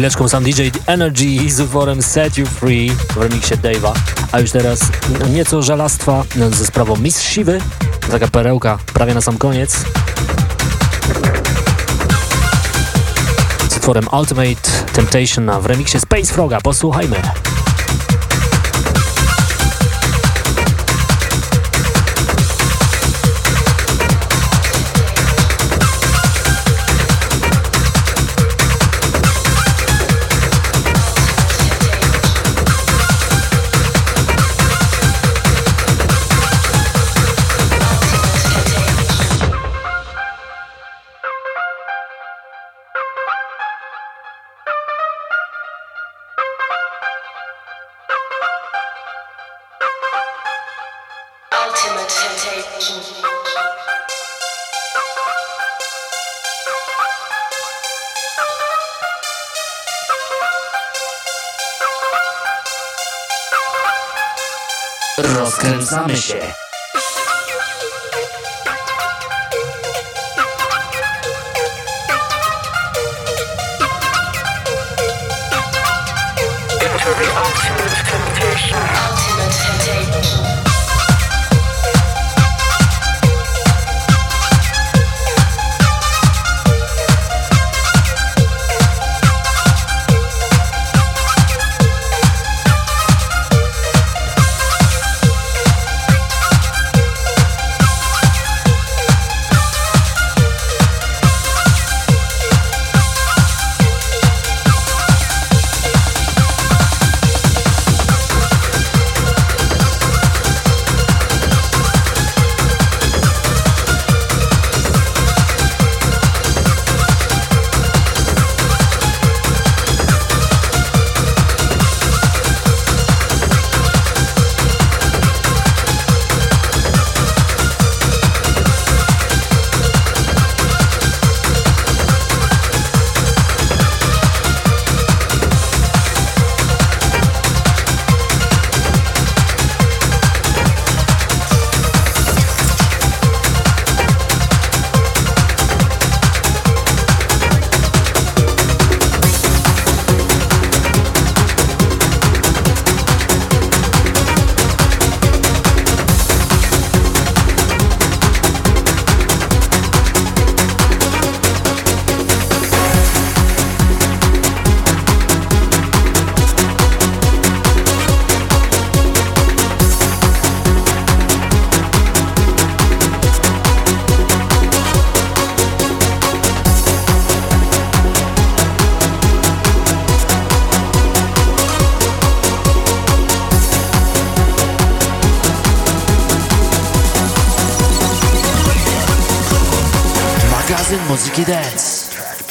Chwileczką sam DJ Energy z utworem Set You Free w remiksie Dave'a. A już teraz nieco żalastwa ze sprawą Miss Siwy. Taka perełka prawie na sam koniec. Z utworem Ultimate Temptation w remiksie Space Froga. Posłuchajmy.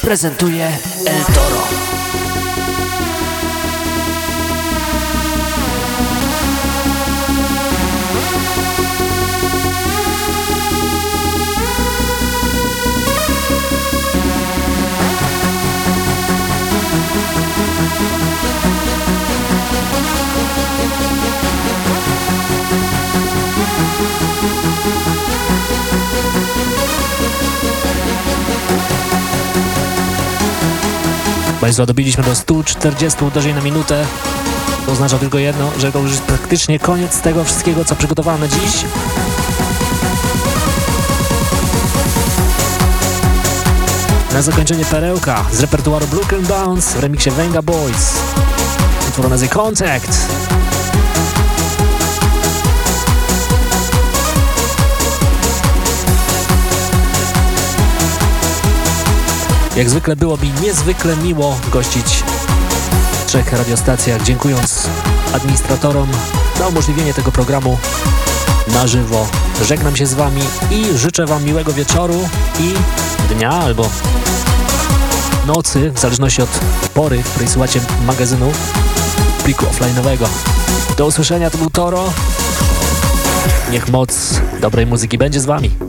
Prezentuje El Toro. Państwo, dobiliśmy do 140 uderzeń na minutę. To oznacza tylko jedno, że to już jest praktycznie koniec tego wszystkiego, co przygotowałem na dziś. Na zakończenie perełka z repertuaru Broken Bounce w remiksie Venga Boys. Utwór nazywa Contact. Jak zwykle było mi niezwykle miło gościć w trzech radiostacjach, dziękując administratorom za umożliwienie tego programu na żywo. Żegnam się z Wami i życzę Wam miłego wieczoru i dnia albo nocy, w zależności od pory, w której słuchacie magazynu pliku offline'owego. Do usłyszenia, to był Toro. Niech moc dobrej muzyki będzie z Wami.